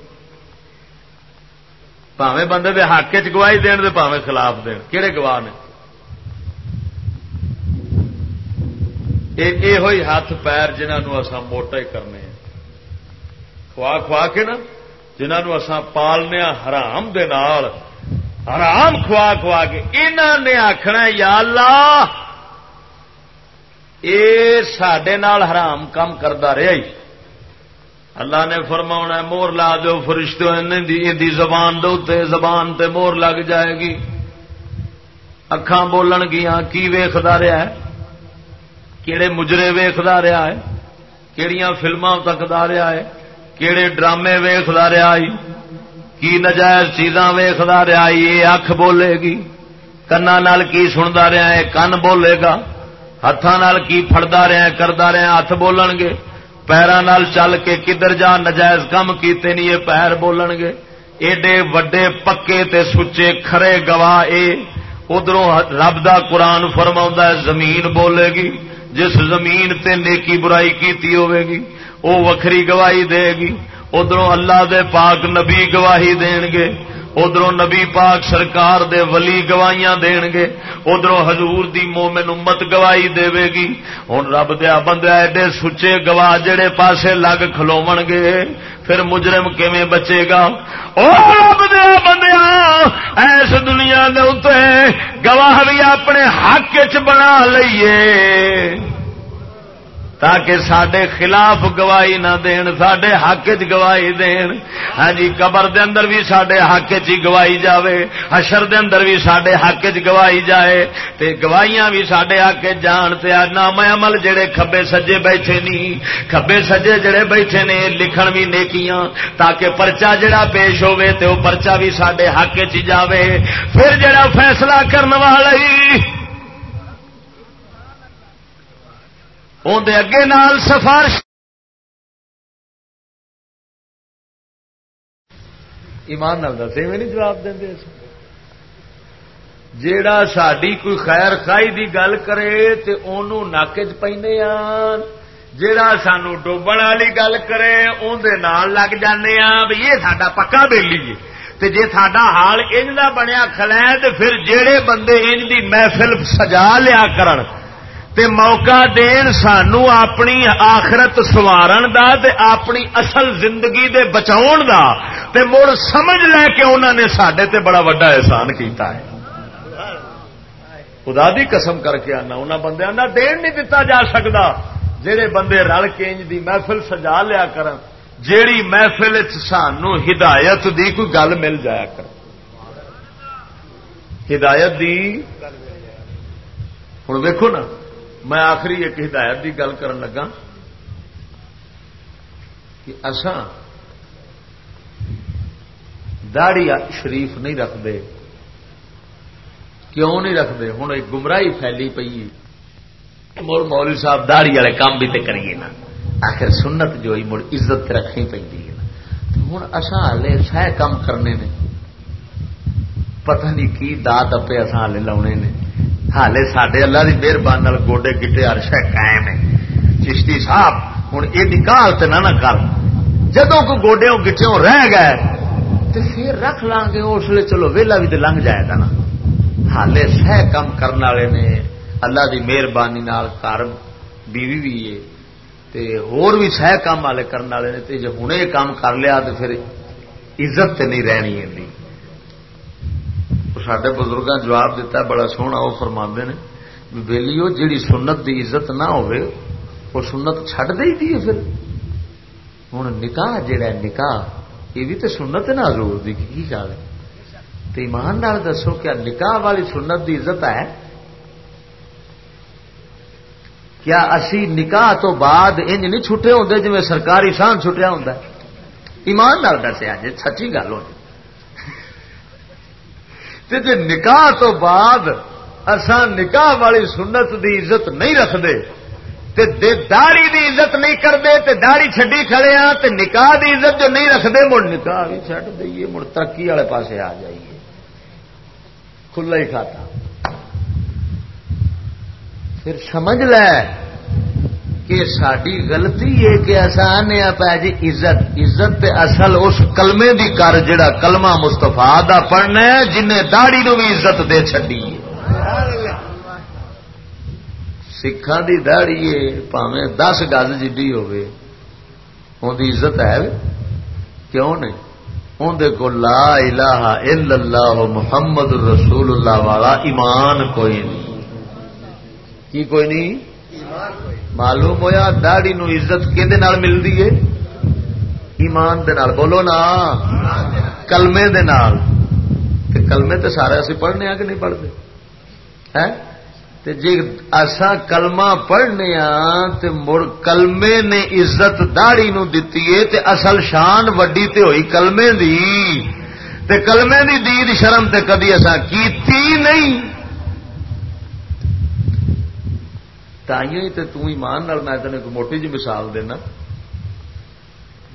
پاوے بندے دے حق چ گواہی دین دے پاوے خلاف دین کہڑے گواہ نے یہ ہاتھ پیر جنہوں اصا موٹا ہی کرنے کھوا کھوا کے نا جنہوں اصا پالنے حرام دے نال حرام کھوا کھوا کے انہوں نے آخنا یا اللہ یہ سڈے حرام کام کرتا رہا ہی۔ اللہ نے فرما مور لا دو فرشتے زبان دے زبان تے مور لگ جائے گی۔ اکھان بولن گیا کی ویختا رہا ہے؟ کہڑے مجرے ویختا رہا ہے؟ کہڑی فلما تکتا رہا ہے؟ کہڑے ڈرامے ویختا رہا ہے؟ کی نجائز چیزاں ویختا رہا یہ اکھ بولے گی؟ کنا نال کی سنتا رہا ہے؟ کن بولے گا؟ ہاتھوں کی فڑتا رہا ہے؟ کرتا رہا ہاتھ بولن گے؟ پیروں نال چل کے کدھر جا نجائز کم کیتے نہیں؟ یہ پیر بولن گے۔ ایڈے وڈے پکے تے سچے کھرے گواہ اے۔ ادھروں رب دا قرآن فرما ہے، زمین بولے گی۔ جس زمین تے نیکی برائی کیتی ہوے گی وہ وکری گواہی دے گی۔ ادھر اللہ دے پاک نبی گواہی دین گے ادھر نبی پاک سرکار دے ولی گواہیاں دین گے ادھر حضور دی مومن امت گواہی دے گی۔ ہوں رب دیا بندہ ایڈے سچے گواہ جڑے پاسے لگ کھلو گے، پھر مجرم کیویں بچے گا؟ او رب دیا بندیا ایس دنیا دے گواہ بھی اپنے حق چ بنا لئیے۔ تاکہ سڈے خلاف گواہی نہ دین سڈے حق چ گواہی دین۔ ہاں جی قبر دے اندر بھی سڈے حق چ گواہی جاوے، حشر دے اندر بھی سڈے حق چ گواہی جائے۔ تے گواہیاں بھی سڈے حق جان تے نام عمل جڑے کھبے سجے بیٹھے نہیں کھبے سجے جڑے بیٹھے نے، لکھن بھی نیکیاں، تاکہ پرچا جڑا پیش ہوے تے وہ پرچا بھی سڈے حق چ جاوے۔ پھر جڑا فیصلہ کرنے والا ہی اندر اگے نال سفارش ایمان نال دسے میں نہیں جواب دیں جیڑا ساری کوئی خیر خائی دی گل کرے تے انہوں ناکج پینے آن، جیڑا سانو ڈوبن والی گل کرے اندر نال لگ جانے ہاں بھی یہ ساڈا پکا بیلی ہے۔ تے جے ساڈا حال انج دا بنیا کھلا ہے تے پھر جیڑے بندے انج دی محفل سجا لیا کرن تے موقع دین سانو اپنی آخرت سوارن دا تے اپنی اصل زندگی دے بچاؤن دا تے مڑ سمجھ لے کہ انہوں نے سڈے تے بڑا وڈا احسان کیتا ہے۔ خدا دی قسم کر کے آنا انہوں بندے نہ دین نہیں دتا جا سکتا جہے بندے رل کے انج دی محفل سجا لیا کر جیڑی محفل سانو ہدایت دی کوئی گل مل جایا کر ہدایت دی ہوں دیکھو نا میں آخری ایک ہدایت دی گل کرن لگا کہ اسان داڑی شریف نہیں رکھتے۔ کیوں نہیں رکھتے؟ ہوں ایک گمراہی پھیلی پی مڑ مولوی صاحب داڑی والے کام بھی تے کریے نا۔ آخر سنت جو ہی مڑ عزت رکھنی پی ہوں اصا ہالے سہ کام کرنے نے؟ پتہ نہیں کی دا دپے اصا ہالے لاؤنے نے۔ ہالے سڈے اللہ کی مہربانی گوڈے گٹے ہر شہ قائم ہے چشتی صاحب ہوں یہ نکال تو نہ کر جدو کو گوڈے گٹوں رہ گئے تو پھر رکھ لاں گے اس لیے چلو ویلا بھی تو لنگ جائے گا نا حالے سہ کم کرنے والے نے اللہ دی مہربانی گھر بیوی بھی ہے تے ہور بھی سہ کام والے کرنے والے نے تے ہوں یہ کام کر لیا تو پھر عزت نہیں رہنی ہے سڈے بزرگوں جواب دیتا ہے، بڑا سونا وہ فرما نے بےلی وہ جیڑی سنت دی عزت نہ ہوئے، وہ سنت چھڈ دے دی پھر۔ ہوں نکاح جہا نکاح، یہ بھی تو سنت ہے نا دی، کی خیال ہے؟ تو ایمان نال دسو کیا نکاح والی سنت دی عزت ہے؟ کیا اسی نکاح تو بعد انج نہیں چھٹے ہوتے جی سرکاری سان چھٹیا ہوں ایمان نال دسیا جی سچی گل ہو جی نکاح تو بعد اسان نکاح والی سنت دی عزت نہیں رکھتے داڑی دی عزت نہیں کرتے تے داڑی چڈی کھڑے ہاں تے نکاح دی عزت جو نہیں رکھتے مڑ نکاح بھی چڈ دئیے، مڑ ترقی والے پاسے آ جائیے۔ کھلا ہی کھاتا۔ پھر سمجھ لے کہ ساری غلطی ہے کہ آسان پہ جی عزت عزت تے اصل اس کلمے دی کر جڑا کلمہ مستفا دا پڑھنا ہے، جنہیں داڑی نو بھی عزت دے چڈی سکھان دی داڑی ہے، پاویں دس گز جی ہوزت ہے کیوں نہیں؟ اندر کو لا الہ الا اللہ محمد رسول اللہ والا ایمان کوئی نہیں۔ کی کوئی نہیں؟ ایمان کوئی معلوم ہوا داڑی نو عزت کہ ملتی ہے؟ ایمان دے نال، بولو نا۔ کلمے دے نال۔ کلمے تے سارے اسی پڑھنے آ کہ نہیں پڑھتے؟ جی اصا کلمہ پڑھنے تے مڑ کلمے نے عزت داڑی نو دتی ہے تے اصل شان وڈی تے ہوئی کلمے دی۔ تے کلمے دی دید شرم تے کدی اصا کیتی نہیں۔ تائیوں ہی تے تو ایمان نال میں تین ایک موٹی جی مثال دینا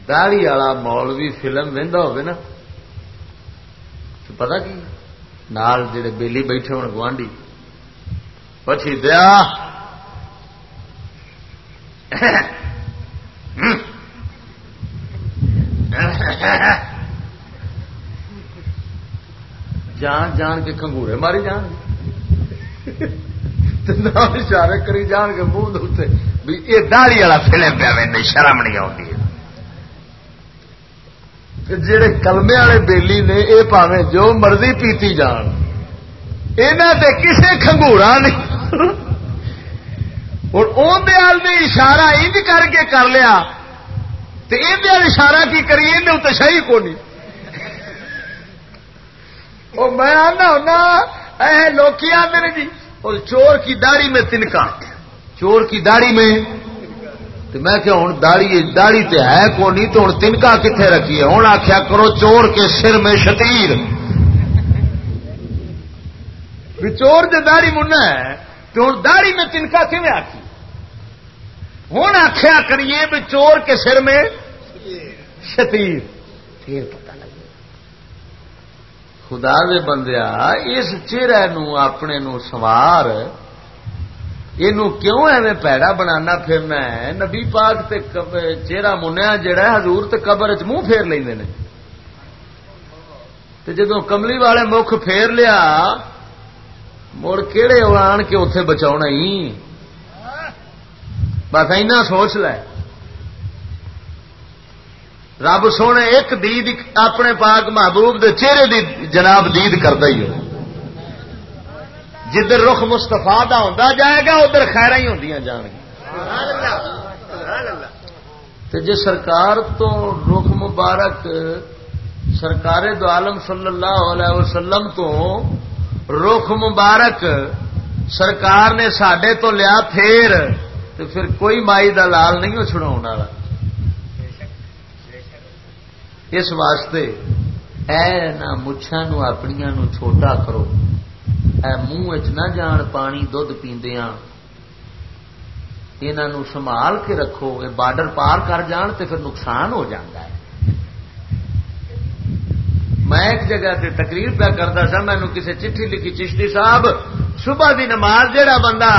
داڑی والا مولوی فلم وہدا ہوگی نا تو پتا کی نال جڑے بیلی بیٹھے ہو گوانڈی پچھی دیا جان جان کے کنگورے ماری جان اشارے کری جان کے منہ دے بھی یہ داڑی والا فلم پیا شرم نہیں آتی جڑے کلمے والے بیلی نے یہ پاوے جو مرضی پیتی جان یہاں کسے کنگورا نہیں اندر نے اشارہ انج کر کے کر لیا تو یہ اشارہ کی کریے اندر تو شہی کو نہیں وہ میں آنا ہونا لوکی آدھے جی اور چور کی داڑھی میں تنکا۔ چور کی داڑھی میں؟ تو میں کہ ہوں داڑی داڑی تے ہے کو نہیں تو ہوں تنکا کتنے رکھی ہے؟ ہوں آخیا کرو چور کے سر میں شتیر۔ چور جو داڑی منا ہے، تو ہوں داڑی میں تنکا کیون آخی ہوں آخیا کریے بھی چور کے سر میں شتیر۔ پھر خدا دے بندیا اس چہرے اپنے نو سوار یہ کیوں ایویں پیڑا بنانا پھرنا ہے نبی پاک تے چہرہ منیا جڑا حضور تے قبر چ منہ پھیر لیں جدو کملی والے مکھ پھیر لیا، مڑ کہڑے آن کے اتے بچا ہی؟ بس اینا سوچ لے۔ رب سونے ایک دید اپنے پاک محبوب دے چہرے دی جناب دید کرتا ہی جدھر رخ مستفا ہوتا جائے گا، ادھر خیر ہی ہوں جان گی۔ جی سرکار تو رخ مبارک سرکار دو عالم صلی اللہ علیہ وسلم تو رخ مبارک سرکار نے سڈے تو لیا پھر تو پھر کوئی مائی دا لال نہیں وہ اس واسطے اے نہ مچھا نو اپنی نو چھوٹا کرو۔ اے منہ نہ جان پانی دھد پیندیاں۔ انہوں سنبھال کے رکھو یہ بارڈر پار کر جان تو پھر نقصان ہو جاتا ہے۔ میں ایک جگہ تے تقریر پہ کرتا سا مینو کسی چٹھی لکھی چشتی صاحب، صبح دی نماز جہا بندہ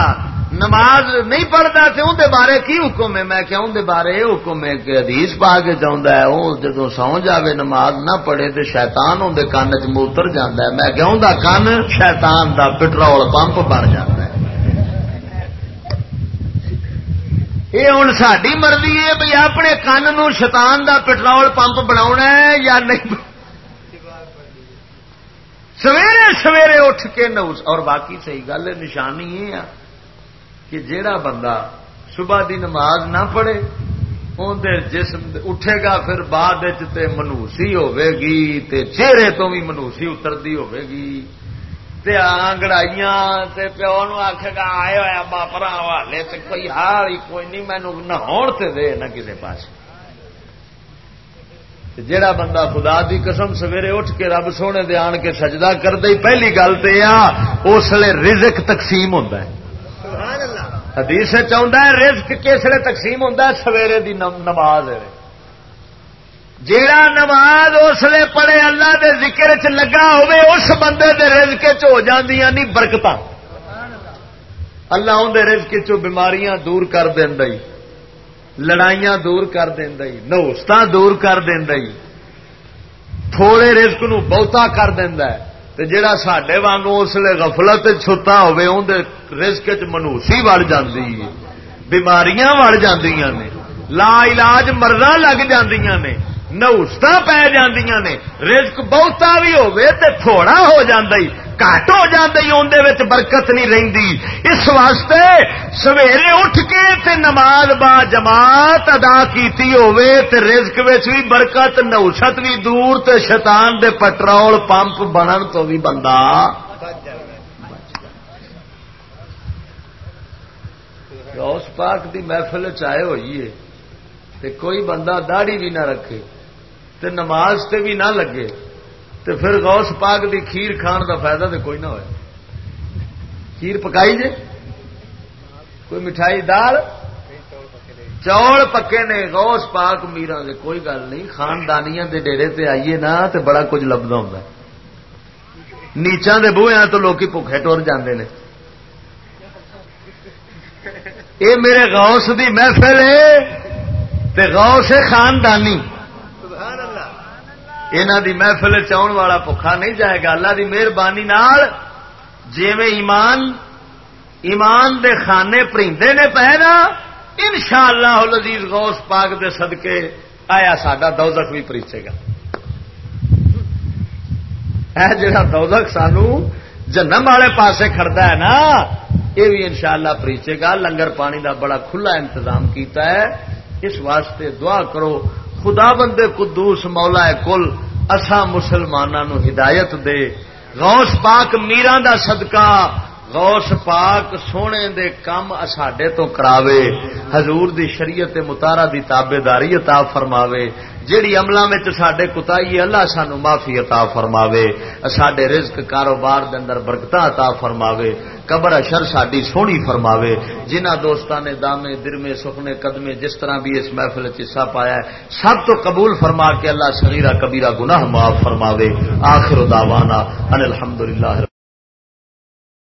نماز نہیں پڑھتا تو اندر بارے کی حکم ہے؟ میں کیا اندر بارے یہ حکم ہے کہ ادیس پا کے چاہتا ہے وہ جدو سو جاوے نماز نہ پڑھے تو شیتان اندر کن چ موتر جانا ہے۔ میں کیا اندر کن شیطان دا پٹرول پمپ بن جاتا ہے۔ یہ ہوں ساری مرضی ہے بھائی اپنے کن نو شیطان دا پٹرول پمپ بنا ہے یا نہیں؟ سویرے سویرے اٹھ کے نوس اور باقی صحیح گل نشانی یہ کہ جیڑا بندہ صبح دی نماز نہ پڑھے اندر جسم اٹھے گا، پھر بعد منوسی ہوے گی، تے چہرے تو بھی منوسی اترتی ہوے گی۔ تے آنگڑائیاں، تے پیو نو آخے گا، آئے ہوا باپرا والے تے کوئی ہار ہی کوئی نہیں مینو نہاؤ نہ دے نہ کسی پاس جیڑا بندہ خدا دی قسم سویرے اٹھ کے رب سونے دے آن کے سجدہ کر دے پہلی گل تو یہ اس لیے رزق تقسیم ہوتا ہے۔ حدیث چاہتا ہے، رزق کس لیے تقسیم ہوتا ہے؟ سویرے دی نماز جیڑا نماز اس لیے پڑھے اللہ دے ذکر چ لگا ہوئے اس بندے دے رزق چ ہو جاندیاں نہیں برکت اللہ اندر رزق چ بیماریاں دور کر دینا لڑائیاں دور کر دینا نوست دور کر دینا تھوڑے رزق نو بہتا کر دینا جڑا سڈے واگ اس لیے گفلت چھتا ہوے اندر رزق چ منوسی وڑ جاتی بیماریاں وڑ جاندیاں نے۔ لا علاج مرضا لگ جاندیاں نے۔ نوست پی جاندیاں نے۔ رزق بہتا بھی ہوے تے تھوڑا ہو جاندی گھٹ ہو جاتی اندر برکت نہیں رہی اس واسطے سویرے اٹھ کے تے نماز با جماعت ادا کیتی ہوے تے رزق وچ بھی برکت نوست بھی دور تے شیطان دے پٹرول پمپ بنن تو بھی بندہ اس پاک دی محفل چائے ہوئی ہے تے کوئی بندہ داڑھی بھی نہ رکھے تے نماز تے بھی نہ لگے تے پھر غوث پاک دی کھیر کھان دا فائدہ تے کوئی نہ ہوئے۔ کھیر پکائی جے؟ کوئی مٹھائی، دال؟ چوڑ پکے نے، غوث پاک میرا دے، کوئی گل نہیں۔ خاندانیاں دے ڈیرے تے آئیے نا تے بڑا کچھ لبدا ہوندا نیچاں دے بوہے تو لوکی بھوکے ٹر جاندے نے۔ اے میرے غوث دی محفل ہے تے غوث خاندانی۔ یہاں دی محفل چاؤن والا پکا نہیں جائے گا۔ اللہ دی مہربانی جی ایمان ایمان دے خانے پریندے نے پہ نا ان شاء اللہ لذیذ غوث پاک دے صدقے آیا ساڈا دوزخ بھی پریچے گا۔ جا دوزخ سانو جنم والے پاسے کھڑتا ہے نا، یہ بھی انشاءاللہ اللہ پریچے گا۔ لنگر پانی دا بڑا کھلا انتظام کیتا ہے۔ اس واسطے دعا کرو خدا بندے قدوس مولا کل اسا مسلمانوں ہدایت دے۔ غوث پاک میران دا صدقہ، غوث پاک سونے دے کام اڈے تو کراوے۔ حضور دی شریعت متارا دی تابے داری عطا فرماوے۔ جیڑی عملہ میں سڈے کتائی اللہ سانو معافی عطا فرماوے۔ سڈے رزق کاروبار دے اندر برکت عطا فرماوے۔ قبر اشر ساری سونی فرماوے۔ جنہ دوستان نے دامے، درمے سکھنے قدمے، جس طرح بھی اس محفل حصہ پایا ہے، سب تو قبول فرما کے اللہ سغیرہ کبیرہ گناہ معاف فرماوے۔ آخر دعوانا ان الحمدللہ